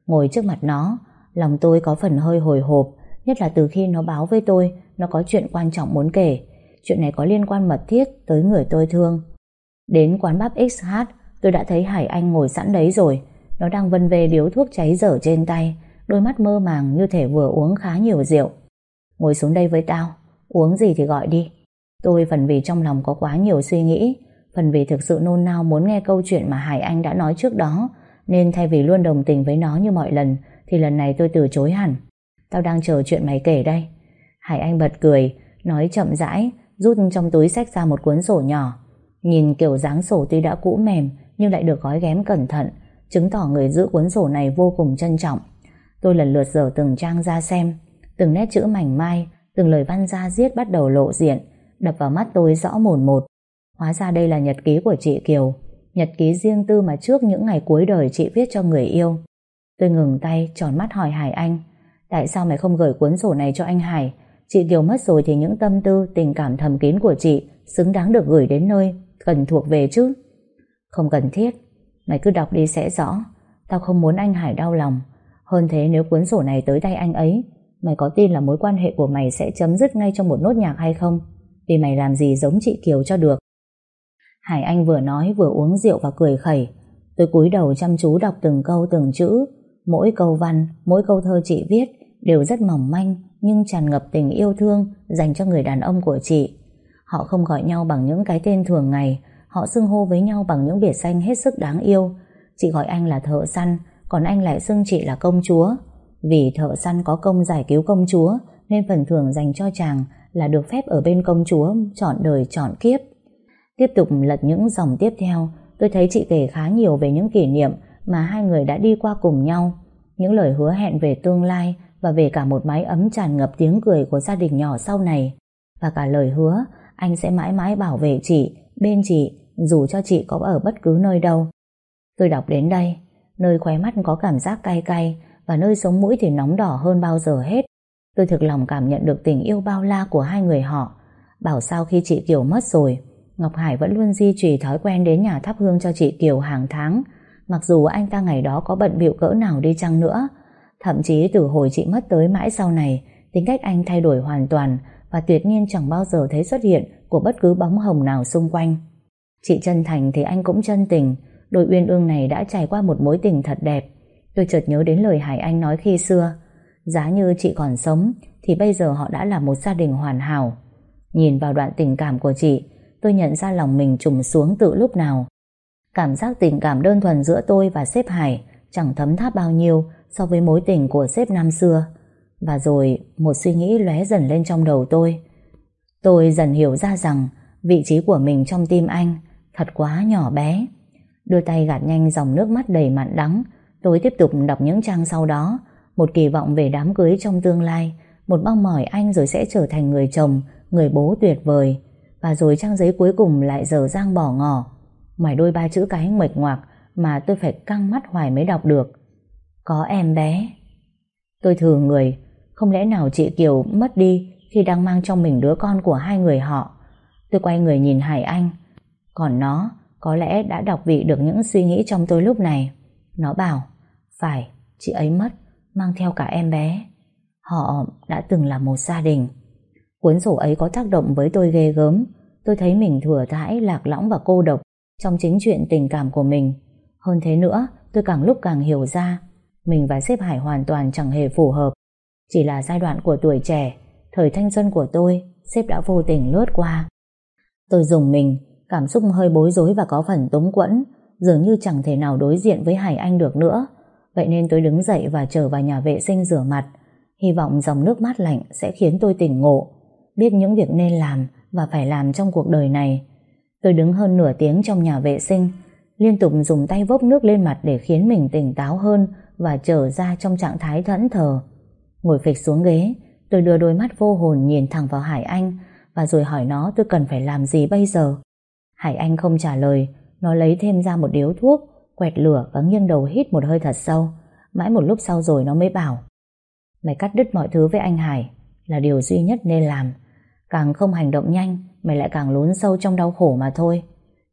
Ngồi trước mặt nó, lòng tôi có phần hơi hồi hộp, nhất là từ khi nó báo với tôi nó có chuyện quan trọng muốn kể chuyện này có liên quan mật thiết tới người tôi thương. Đến quán bắp XH tôi đã thấy Hải Anh ngồi sẵn đấy rồi. Nó đang vân về điếu thuốc cháy dở trên tay, Đôi mắt mơ màng như thể vừa uống khá nhiều rượu. Ngồi xuống đây với tao, Uống gì thì gọi đi. Tôi phần vì trong lòng có quá nhiều suy nghĩ, Phần vì thực sự nôn nao muốn nghe câu chuyện mà Hải Anh đã nói trước đó, Nên thay vì luôn đồng tình với nó như mọi lần, Thì lần này tôi từ chối hẳn. Tao đang chờ chuyện mày kể đây. Hải Anh bật cười, Nói chậm rãi Rút trong túi sách ra một cuốn sổ nhỏ. Nhìn kiểu dáng sổ tuy đã cũ mềm, Nhưng lại được gói ghém cẩn thận, chứng tỏ người giữ cuốn sổ này vô cùng trân trọng. Tôi lần lượt dở từng trang ra xem, Từng nét chữ mảnh mai, Từng lời văn ra giết bắt đầu lộ diện, Đập vào mắt tôi rõ mồn một. Hóa ra đây là nhật ký của chị Kiều, Nhật ký riêng tư mà trước những ngày cuối đời chị viết cho người yêu. Tôi ngừng tay, tròn mắt hỏi Hải Anh, Tại sao mày không gửi cuốn sổ này cho anh Hải? Chị Kiều mất rồi thì những tâm tư Tình cảm thầm kín của chị Xứng đáng được gửi đến nơi Cần thuộc về chứ. Không cần thiết Mày cứ đọc đi sẽ rõ. Tao không muốn anh Hải đau lòng. Hơn thế nếu cuốn sổ này tới tay anh ấy Mày có tin là mối quan hệ của mày sẽ chấm dứt ngay trong một nốt nhạc hay không? Vì mày làm gì giống chị Kiều cho được? Hải Anh vừa nói vừa uống rượu và cười khẩy. Tôi cúi đầu chăm chú đọc từng câu từng chữ Mỗi câu văn, mỗi câu thơ chị viết đều rất mỏng manh nhưng tràn ngập tình yêu thương dành cho người đàn ông của chị. Họ không gọi nhau bằng những cái tên thường ngày, họ xưng hô với nhau bằng những biệt danh hết sức đáng yêu. Chị gọi anh là thợ săn, còn anh lại xưng chị là công chúa. Vì thợ săn có công giải cứu công chúa, nên phần thưởng dành cho chàng là được phép ở bên công chúa chọn đời chọn kiếp. Tiếp tục lật những dòng tiếp theo, tôi thấy chị kể khá nhiều về những kỷ niệm mà hai người đã đi qua cùng nhau. Những lời hứa hẹn về tương lai và về cả một mái ấm tràn ngập tiếng cười của gia đình nhỏ sau này. Và cả lời hứa anh sẽ mãi mãi bảo vệ chị, bên chị, dù cho chị có ở bất cứ nơi đâu. Tôi đọc đến đây, nơi khóe mắt có cảm giác cay cay và nơi sống mũi thì nóng đỏ hơn bao giờ hết. Tôi thực lòng cảm nhận được tình yêu bao la của hai người họ. Bảo sao khi chị Kiều mất rồi, Ngọc Hải vẫn luôn duy trì thói quen đến nhà thắp hương cho chị Kiều hàng tháng, mặc dù anh ta ngày đó có bận bịu cỡ nào đi chăng nữa. Thậm chí từ hồi chị mất tới mãi sau này, tính cách anh thay đổi hoàn toàn và tuyệt nhiên chẳng bao giờ thấy xuất hiện của bất cứ bóng hồng nào xung quanh. Chị chân thành thì anh cũng chân tình, đôi uyên ương này đã trải qua một mối tình thật đẹp. Tôi chợt nhớ đến lời Hải Anh nói khi xưa, giá như chị còn sống thì bây giờ họ đã là một gia đình hoàn hảo. Nhìn vào đoạn tình cảm của chị, tôi nhận ra lòng mình trùng xuống từ lúc nào. Cảm giác tình cảm đơn thuần giữa tôi và sếp Hải chẳng thấm tháp bao nhiêu so với mối tình của sếp năm xưa. Và rồi một suy nghĩ lóe dần lên trong đầu tôi. Tôi dần hiểu ra rằng vị trí của mình trong tim anh thật quá nhỏ bé. Đưa tay gạt nhanh dòng nước mắt đầy mặn đắng, tôi tiếp tục đọc những trang sau đó, một kỳ vọng về đám cưới trong tương lai, một mong mỏi anh rồi sẽ trở thành người chồng, người bố tuyệt vời. Và rồi trang giấy cuối cùng lại dở dang bỏ ngỏ. Ngoài đôi ba chữ cái mệt ngoạc mà tôi phải căng mắt hoài mới đọc được. Có em bé. Tôi thử người, không lẽ nào chị Kiều mất đi khi đang mang trong mình đứa con của hai người họ. Tôi quay người nhìn Hải Anh. Còn nó, có lẽ đã đọc vị được những suy nghĩ trong tôi lúc này. Nó bảo, phải, chị ấy mất, mang theo cả em bé. Họ đã từng là một gia đình. Cuốn sổ ấy có tác động với tôi ghê gớm. Tôi thấy mình thừa thãi, lạc lõng và cô độc trong chính chuyện tình cảm của mình. Hơn thế nữa, tôi càng lúc càng hiểu ra mình và sếp Hải hoàn toàn chẳng hề phù hợp. Chỉ là giai đoạn của tuổi trẻ, thời thanh xuân của tôi, sếp đã vô tình lướt qua. Tôi dùng mình, cảm xúc hơi bối rối và có phần túng quẫn, dường như chẳng thể nào đối diện với Hải Anh được nữa. Vậy nên tôi đứng dậy và trở vào nhà vệ sinh rửa mặt, hy vọng dòng nước mát lạnh sẽ khiến tôi tỉnh ngộ, biết những việc nên làm và phải làm trong cuộc đời này. Tôi đứng hơn nửa tiếng trong nhà vệ sinh, liên tục dùng tay vốc nước lên mặt để khiến mình tỉnh táo hơn và trở ra trong trạng thái thẫn thờ. Ngồi phịch xuống ghế, tôi đưa đôi mắt vô hồn nhìn thẳng vào Hải Anh và rồi hỏi nó tôi cần phải làm gì bây giờ. Hải Anh không trả lời, nó lấy thêm ra một điếu thuốc, quẹt lửa và nghiêng đầu hít một hơi thật sâu. Mãi một lúc sau rồi nó mới bảo Mày cắt đứt mọi thứ với anh Hải là điều duy nhất nên làm. Càng không hành động nhanh, mày lại càng lún sâu trong đau khổ mà thôi.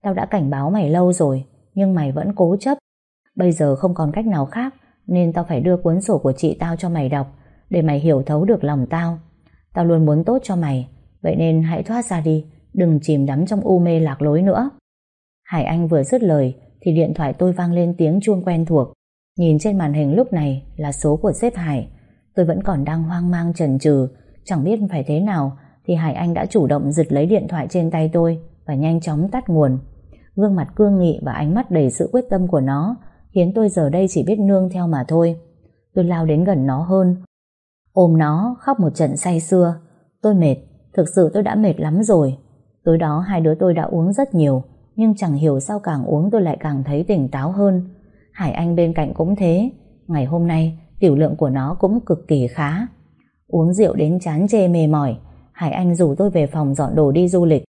Tao đã cảnh báo mày lâu rồi, nhưng mày vẫn cố chấp. Bây giờ không còn cách nào khác, nên tao phải đưa cuốn sổ của chị tao cho mày đọc, để mày hiểu thấu được lòng tao. Tao luôn muốn tốt cho mày, vậy nên hãy thoát ra đi, đừng chìm đắm trong u mê lạc lối nữa. Hải Anh vừa dứt lời, thì điện thoại tôi vang lên tiếng chuông quen thuộc. Nhìn trên màn hình lúc này là số của sếp Hải. Tôi vẫn còn đang hoang mang chần chừ, chẳng biết phải thế nào thì Hải Anh đã chủ động giật lấy điện thoại trên tay tôi và nhanh chóng tắt nguồn. Gương mặt cương nghị và ánh mắt đầy sự quyết tâm của nó khiến tôi giờ đây chỉ biết nương theo mà thôi. Tôi lao đến gần nó hơn, ôm nó khóc một trận say xưa. Tôi mệt, thực sự tôi đã mệt lắm rồi. Tối đó hai đứa tôi đã uống rất nhiều, nhưng chẳng hiểu sao càng uống tôi lại càng thấy tỉnh táo hơn. Hải Anh bên cạnh cũng thế. Ngày hôm nay, Tiểu lượng của nó cũng cực kỳ khá Uống rượu đến chán chê mề mỏi Hải Anh rủ tôi về phòng dọn đồ đi du lịch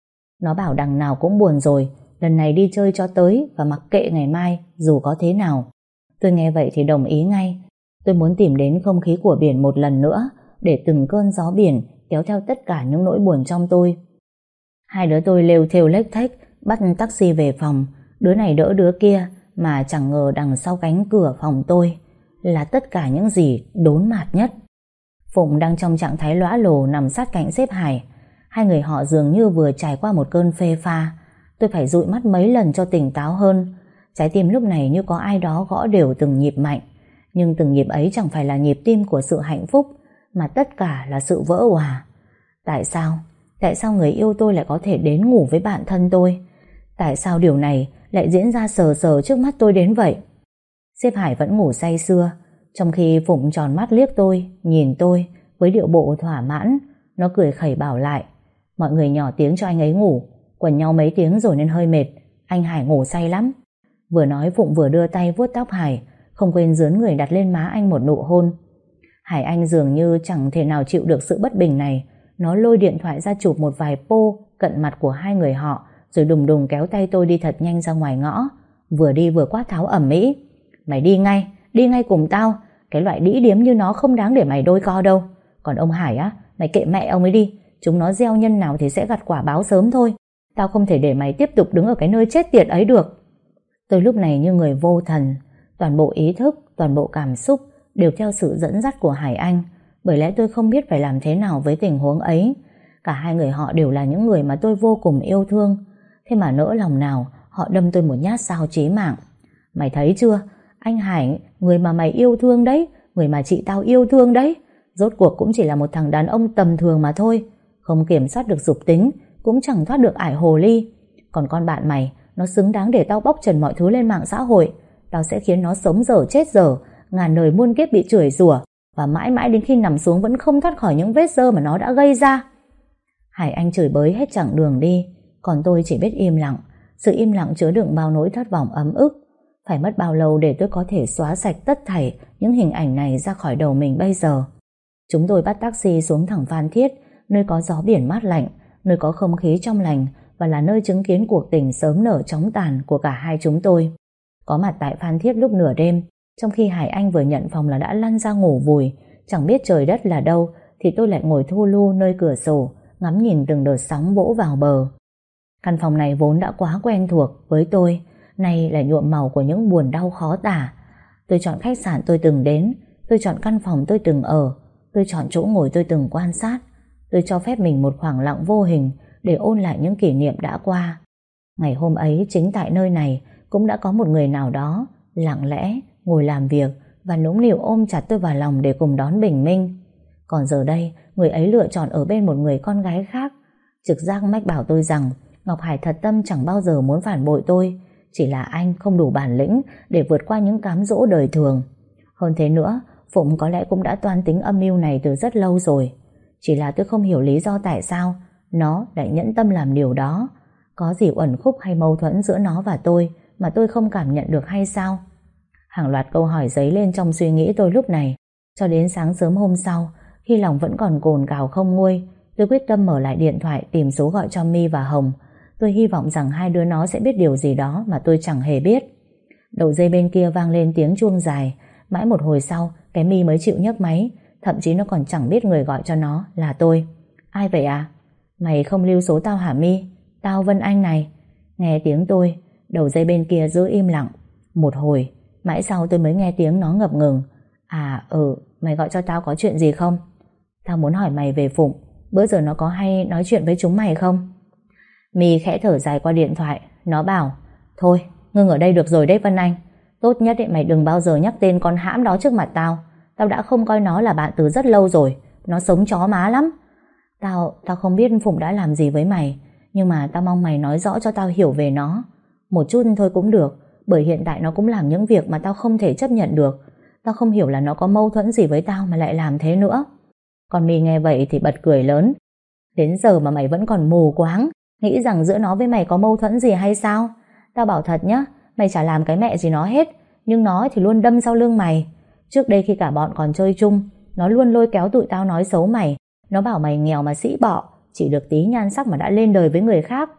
Nó bảo đằng nào cũng buồn rồi Lần này đi chơi cho tới Và mặc kệ ngày mai, dù có thế nào. Tôi nghe vậy thì đồng ý ngay. Tôi muốn tìm đến không khí của biển một lần nữa, Để từng cơn gió biển Kéo theo tất cả những nỗi buồn trong tôi. Hai đứa tôi lêu theo lếch thách Bắt taxi về phòng. Đứa này đỡ đứa kia, Mà chẳng ngờ đằng sau cánh cửa phòng tôi Là tất cả những gì đốn mạt nhất. Phụng đang trong trạng thái lõa lồ Nằm sát cạnh xếp Hải Hai người họ dường như vừa trải qua một cơn phê pha. Tôi phải dụi mắt mấy lần cho tỉnh táo hơn Trái tim lúc này như có ai đó gõ đều từng nhịp mạnh Nhưng từng nhịp ấy chẳng phải là nhịp tim của sự hạnh phúc, Mà tất cả là sự vỡ hòa Tại sao? Tại sao người yêu tôi lại có thể đến ngủ với bạn thân tôi? Tại sao điều này lại diễn ra sờ sờ trước mắt tôi đến vậy? Xếp Hải vẫn ngủ say sưa, Trong khi Phụng tròn mắt liếc tôi, Nhìn tôi với điệu bộ thỏa mãn Nó cười khẩy bảo lại, Mọi người nhỏ tiếng cho anh ấy ngủ Quần nhau mấy tiếng rồi nên hơi mệt. Anh Hải ngủ say lắm. Vừa nói Phụng vừa đưa tay vuốt tóc Hải Không quên dướn người đặt lên má anh một nụ hôn. Hải Anh dường như chẳng thể nào chịu được sự bất bình này. Nó lôi điện thoại ra chụp một vài pô Cận mặt của hai người họ Rồi đùng đùng kéo tay tôi đi thật nhanh ra ngoài ngõ. Vừa đi vừa quát tháo ẩm mỹ Mày đi ngay, đi ngay cùng tao. Cái loại đĩ điếm như nó không đáng để mày đôi co đâu. Còn ông Hải á Mày kệ mẹ ông ấy đi. Chúng nó gieo nhân nào thì sẽ gặt quả báo sớm thôi. Tao không thể để mày tiếp tục đứng ở cái nơi chết tiệt ấy được. Tôi lúc này như người vô thần, toàn bộ ý thức, toàn bộ cảm xúc đều theo sự dẫn dắt của Hải Anh, bởi lẽ tôi không biết phải làm thế nào với tình huống ấy. Cả hai người họ đều là những người mà tôi vô cùng yêu thương, thế mà nỡ lòng nào họ đâm tôi một nhát sao chí mạng. Mày thấy chưa, anh Hải, người mà mày yêu thương đấy, người mà chị tao yêu thương đấy, rốt cuộc cũng chỉ là một thằng đàn ông tầm thường mà thôi, không kiểm soát được dục tính, cũng chẳng thoát được ải hồ ly. Còn con bạn mày, nó xứng đáng để tao bóc trần mọi thứ lên mạng xã hội. Tao sẽ khiến nó sống dở chết dở Ngàn đời muôn kiếp bị chửi rủa Và mãi mãi đến khi nằm xuống Vẫn không thoát khỏi những vết dơ mà nó đã gây ra. Hải Anh chửi bới hết chặng đường đi Còn tôi chỉ biết im lặng. Sự im lặng chứa đựng bao nỗi thất vọng ấm ức. Phải mất bao lâu để tôi có thể xóa sạch tất thảy Những hình ảnh này ra khỏi đầu mình bây giờ? Chúng tôi bắt taxi xuống thẳng Phan Thiết Nơi có gió biển mát lạnh. Nơi có không khí trong lành và là nơi chứng kiến cuộc tình sớm nở chóng tàn của cả hai chúng tôi. Có mặt tại Phan Thiết lúc nửa đêm, trong khi Hải Anh vừa nhận phòng là đã lăn ra ngủ vùi, chẳng biết trời đất là đâu, thì tôi lại ngồi thu lu nơi cửa sổ, ngắm nhìn từng đợt sóng vỗ vào bờ. Căn phòng này vốn đã quá quen thuộc với tôi, nay lại nhuộm màu của những buồn đau khó tả. Tôi chọn khách sạn tôi từng đến, tôi chọn căn phòng tôi từng ở, tôi chọn chỗ ngồi tôi từng quan sát. Tôi cho phép mình một khoảng lặng vô hình để ôn lại những kỷ niệm đã qua. Ngày hôm ấy chính tại nơi này cũng đã có một người nào đó lặng lẽ ngồi làm việc và nũng nịu ôm chặt tôi vào lòng để cùng đón bình minh. Còn giờ đây, người ấy lựa chọn ở bên một người con gái khác. Trực giác mách bảo tôi rằng Ngọc Hải thật tâm chẳng bao giờ muốn phản bội tôi, chỉ là anh không đủ bản lĩnh để vượt qua những cám dỗ đời thường. Hơn thế nữa, Phụng có lẽ cũng đã toan tính âm mưu này từ rất lâu rồi. Chỉ là tôi không hiểu lý do tại sao nó lại nhẫn tâm làm điều đó. Có gì uẩn khúc hay mâu thuẫn giữa nó và tôi Mà tôi không cảm nhận được hay sao? Hàng loạt câu hỏi dấy lên trong suy nghĩ tôi lúc này. Cho đến sáng sớm hôm sau, Khi lòng vẫn còn cồn cào không nguôi, Tôi quyết tâm mở lại điện thoại Tìm số gọi cho My và Hồng. Tôi hy vọng rằng hai đứa nó sẽ biết điều gì đó Mà tôi chẳng hề biết. Đầu dây bên kia vang lên tiếng chuông dài. Mãi một hồi sau, Cái My mới chịu nhấc máy. Thậm chí nó còn chẳng biết người gọi cho nó là tôi. Ai vậy à? Mày không lưu số tao hả mi? Tao Vân Anh này. Nghe tiếng tôi Đầu dây bên kia giữ im lặng. Một hồi Mãi sau tôi mới nghe tiếng nó ngập ngừng. À ừ Mày gọi cho tao có chuyện gì không? Tao muốn hỏi mày về Phụng. Bữa giờ nó có hay nói chuyện với chúng mày không? Mi khẽ thở dài qua điện thoại. Nó bảo Thôi ngưng ở đây được rồi đấy Vân Anh. Tốt nhất ấy, mày đừng bao giờ nhắc tên con hãm đó trước mặt tao. Tao đã không coi nó là bạn từ rất lâu rồi. Nó sống chó má lắm. Tao, tao không biết Phụng đã làm gì với mày Nhưng mà tao mong mày nói rõ cho tao hiểu về nó. Một chút thôi cũng được Bởi hiện tại nó cũng làm những việc mà tao không thể chấp nhận được. Tao không hiểu là nó có mâu thuẫn gì với tao mà lại làm thế nữa. Còn mi nghe vậy thì bật cười lớn. Đến giờ mà mày vẫn còn mù quáng Nghĩ rằng giữa nó với mày có mâu thuẫn gì hay sao? Tao bảo thật nhá Mày chả làm cái mẹ gì nó hết Nhưng nó thì luôn đâm sau lưng mày. Trước đây khi cả bọn còn chơi chung, nó luôn lôi kéo tụi tao nói xấu mày. Nó bảo mày nghèo mà sĩ bọ, chỉ được tí nhan sắc mà đã lên đời với người khác.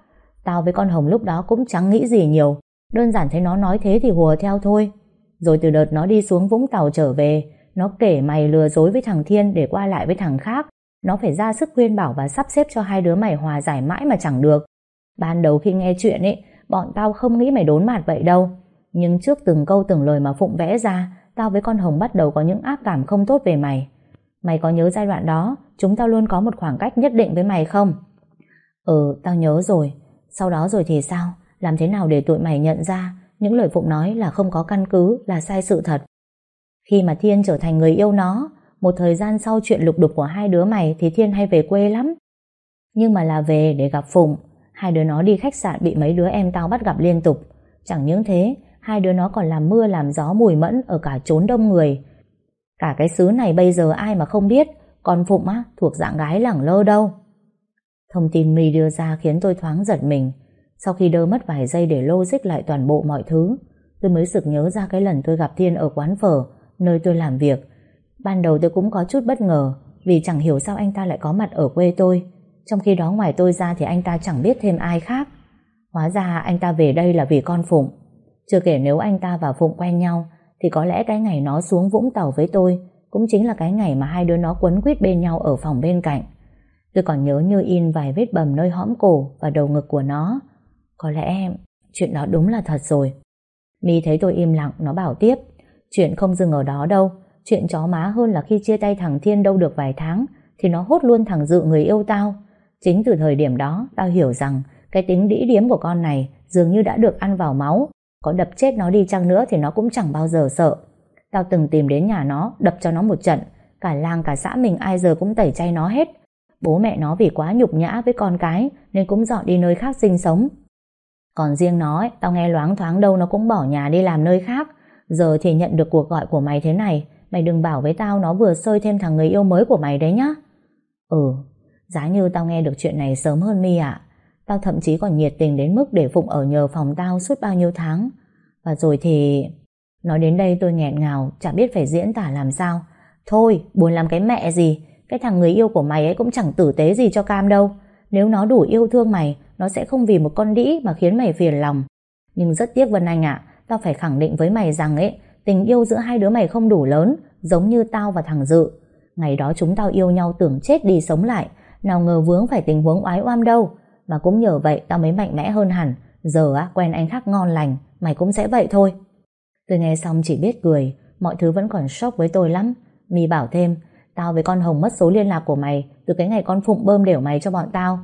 Tao với con Hồng lúc đó cũng chẳng nghĩ gì nhiều, đơn giản thấy nó nói thế thì hùa theo thôi. Rồi từ đợt nó đi xuống Vũng Tàu trở về, nó kể mày lừa dối với thằng Thiên để qua lại với thằng khác. Nó phải ra sức khuyên bảo và sắp xếp cho hai đứa mày hòa giải mãi mà chẳng được. Ban đầu khi nghe chuyện ấy, bọn tao không nghĩ mày đốn mặt vậy đâu. Nhưng trước từng câu từng lời mà Phụng vẽ ra, tao với con Hồng bắt đầu có những ác cảm không tốt về mày. Mày có nhớ giai đoạn đó, chúng tao luôn có một khoảng cách nhất định với mày không? Ừ, tao nhớ rồi. Sau đó rồi thì sao? Làm thế nào để tụi mày nhận ra những lời Phụng nói là không có căn cứ, là sai sự thật? Khi mà Thiên trở thành người yêu nó, một thời gian sau chuyện lục đục của hai đứa mày thì Thiên hay về quê lắm. Nhưng mà là về để gặp Phụng, hai đứa nó đi khách sạn bị mấy đứa em tao bắt gặp liên tục. Chẳng những thế, hai đứa nó còn làm mưa làm gió mùi mẫn ở cả chốn đông người. Cả cái xứ này bây giờ ai mà không biết, còn Phụng á, thuộc dạng gái lẳng lơ đâu. Thông tin My đưa ra khiến tôi thoáng giật mình. Sau khi đơ mất vài giây để logic lại toàn bộ mọi thứ, tôi mới sực nhớ ra cái lần tôi gặp Thiên ở quán phở, nơi tôi làm việc. Ban đầu tôi cũng có chút bất ngờ, vì chẳng hiểu sao anh ta lại có mặt ở quê tôi. Trong khi đó ngoài tôi ra thì anh ta chẳng biết thêm ai khác. Hóa ra anh ta về đây là vì con Phụng. Chưa kể nếu anh ta và Phụng quen nhau, thì có lẽ cái ngày nó xuống Vũng Tàu với tôi cũng chính là cái ngày mà hai đứa nó quấn quýt bên nhau ở phòng bên cạnh. Tôi còn nhớ như in vài vết bầm nơi hõm cổ và đầu ngực của nó. Có lẽ chuyện đó đúng là thật rồi. Mi thấy tôi im lặng, nó bảo tiếp. Chuyện không dừng ở đó đâu. Chuyện chó má hơn là khi chia tay thằng Thiên đâu được vài tháng, thì nó hốt luôn thằng Dự người yêu tao. Chính từ thời điểm đó, tao hiểu rằng cái tính đĩ điếm của con này dường như đã được ăn vào máu. Có đập chết nó đi chăng nữa thì nó cũng chẳng bao giờ sợ. Tao từng tìm đến nhà nó, đập cho nó một trận. Cả làng cả xã mình ai giờ cũng tẩy chay nó hết. Bố mẹ nó vì quá nhục nhã với con cái nên cũng dọn đi nơi khác sinh sống. Còn riêng nó, ấy, tao nghe loáng thoáng đâu nó cũng bỏ nhà đi làm nơi khác. Giờ thì nhận được cuộc gọi của mày thế này, mày đừng bảo với tao nó vừa sơi thêm thằng người yêu mới của mày đấy nhá. Ừ, giá như tao nghe được chuyện này sớm hơn mi ạ. Tao thậm chí còn nhiệt tình đến mức để Phụng ở nhờ phòng tao suốt bao nhiêu tháng. Và rồi thì... Nói đến đây tôi nghẹn ngào, chả biết phải diễn tả làm sao. Thôi, buồn làm cái mẹ gì, cái thằng người yêu của mày ấy cũng chẳng tử tế gì cho cam đâu. Nếu nó đủ yêu thương mày, nó sẽ không vì một con đĩ mà khiến mày phiền lòng. Nhưng rất tiếc Vân Anh ạ, tao phải khẳng định với mày rằng ấy, tình yêu giữa hai đứa mày không đủ lớn, giống như tao và thằng Dự. Ngày đó chúng tao yêu nhau tưởng chết đi sống lại, nào ngờ vướng phải tình huống oái oăm đâu. Mà cũng nhờ vậy tao mới mạnh mẽ hơn hẳn. Giờ á, quen anh khác ngon lành, mày cũng sẽ vậy thôi. Tôi nghe xong chỉ biết cười, mọi thứ vẫn còn sốc với tôi lắm. Mi bảo thêm, tao với con Hồng mất số liên lạc của mày từ cái ngày con Phụng bơm đều mày cho bọn tao.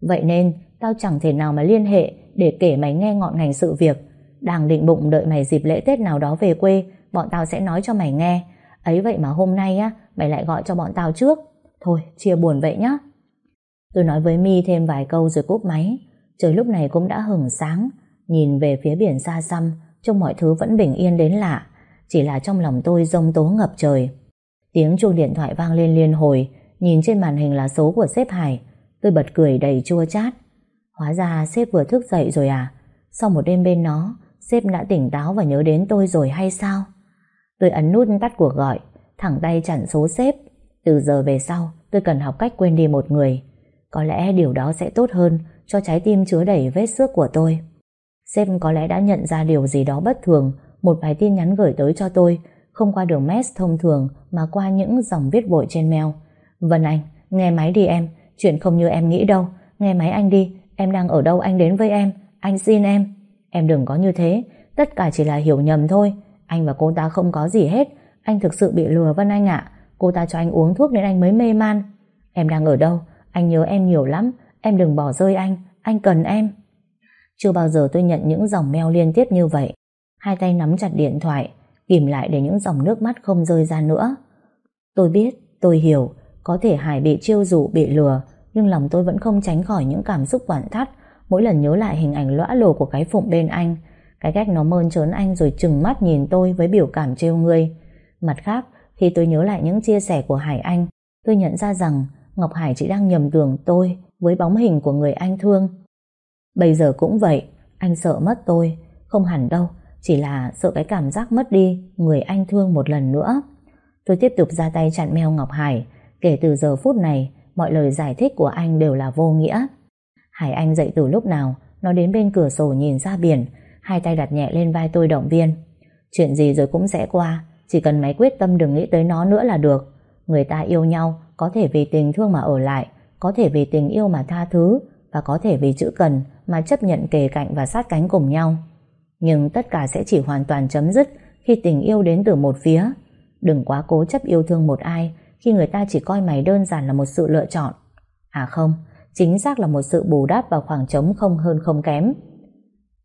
Vậy nên, tao chẳng thể nào mà liên hệ để kể mày nghe ngọn ngành sự việc. Đang định bụng đợi mày dịp lễ Tết nào đó về quê, bọn tao sẽ nói cho mày nghe. Ấy vậy mà hôm nay á, mày lại gọi cho bọn tao trước. Thôi, chia buồn vậy nhá. Tôi nói với Mi thêm vài câu rồi cúp máy. Trời lúc này cũng đã hừng sáng, nhìn về phía biển xa xăm, trông mọi thứ vẫn bình yên đến lạ. Chỉ là trong lòng tôi rông tố ngập trời. Tiếng chuông điện thoại vang lên liên hồi, nhìn trên màn hình là số của sếp Hải. Tôi bật cười đầy chua chát. Hóa ra sếp vừa thức dậy rồi à? Sau một đêm bên nó, sếp đã tỉnh táo và nhớ đến tôi rồi hay sao? Tôi ấn nút tắt cuộc gọi, thẳng tay chặn số sếp. Từ giờ về sau, tôi cần học cách quên đi một người. Có lẽ điều đó sẽ tốt hơn cho trái tim chứa đầy vết xước của tôi. Sếp có lẽ đã nhận ra điều gì đó bất thường, một vài tin nhắn gửi tới cho tôi, không qua đường mess thông thường mà qua những dòng viết vội trên mail. Vân Anh, nghe máy đi em, chuyện không như em nghĩ đâu, nghe máy anh đi, em đang ở đâu anh đến với em, anh xin em. Em đừng có như thế, tất cả chỉ là hiểu nhầm thôi, anh và cô ta không có gì hết, anh thực sự bị lừa Vân Anh ạ, cô ta cho anh uống thuốc nên anh mới mê man. Em đang ở đâu, anh nhớ em nhiều lắm, em đừng bỏ rơi anh, anh cần em. Chưa bao giờ tôi nhận những dòng mail liên tiếp như vậy. Hai tay nắm chặt điện thoại, kìm lại để những dòng nước mắt không rơi ra nữa. Tôi biết, tôi hiểu, có thể Hải bị chiêu dụ, bị lừa, nhưng lòng tôi vẫn không tránh khỏi những cảm xúc quặn thắt mỗi lần nhớ lại hình ảnh lõa lồ của cái phụng bên anh. Cái cách nó mơn trớn anh rồi chừng mắt nhìn tôi với biểu cảm trêu ngươi. Mặt khác, khi tôi nhớ lại những chia sẻ của Hải Anh, tôi nhận ra rằng Ngọc Hải chỉ đang nhầm tưởng tôi với bóng hình của người anh thương. Bây giờ cũng vậy, anh sợ mất tôi, không hẳn đâu, Chỉ là sợ cái cảm giác mất đi Người anh thương một lần nữa. Tôi tiếp tục ra tay chặn meo Ngọc Hải. Kể từ giờ phút này Mọi lời giải thích của anh đều là vô nghĩa. Hải Anh dậy từ lúc nào Nó đến bên cửa sổ nhìn ra biển Hai tay đặt nhẹ lên vai tôi động viên. Chuyện gì rồi cũng sẽ qua Chỉ cần mày quyết tâm đừng nghĩ tới nó nữa là được. Người ta yêu nhau có thể vì tình thương mà ở lại, Có thể vì tình yêu mà tha thứ, Và có thể vì chữ cần mà chấp nhận kề cạnh và sát cánh cùng nhau. Nhưng tất cả sẽ chỉ hoàn toàn chấm dứt Khi tình yêu đến từ một phía. Đừng quá cố chấp yêu thương một ai Khi người ta chỉ coi mày đơn giản là một sự lựa chọn. À không, Chính xác là một sự bù đắp vào khoảng trống không hơn không kém.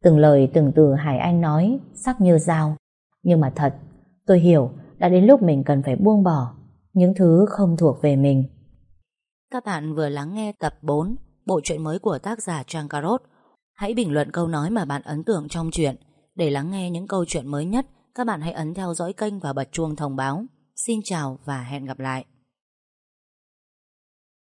Từng lời từng từ Hải Anh nói, Sắc như dao. Nhưng mà thật, Tôi hiểu, đã đến lúc mình cần phải buông bỏ những thứ không thuộc về mình. Các bạn vừa lắng nghe tập 4 Bộ truyện mới của tác giả Trang Carot. Hãy bình luận câu nói mà bạn ấn tượng trong truyện. Để lắng nghe những câu chuyện mới nhất, Các bạn hãy ấn theo dõi kênh và bật chuông thông báo. Xin chào và hẹn gặp lại.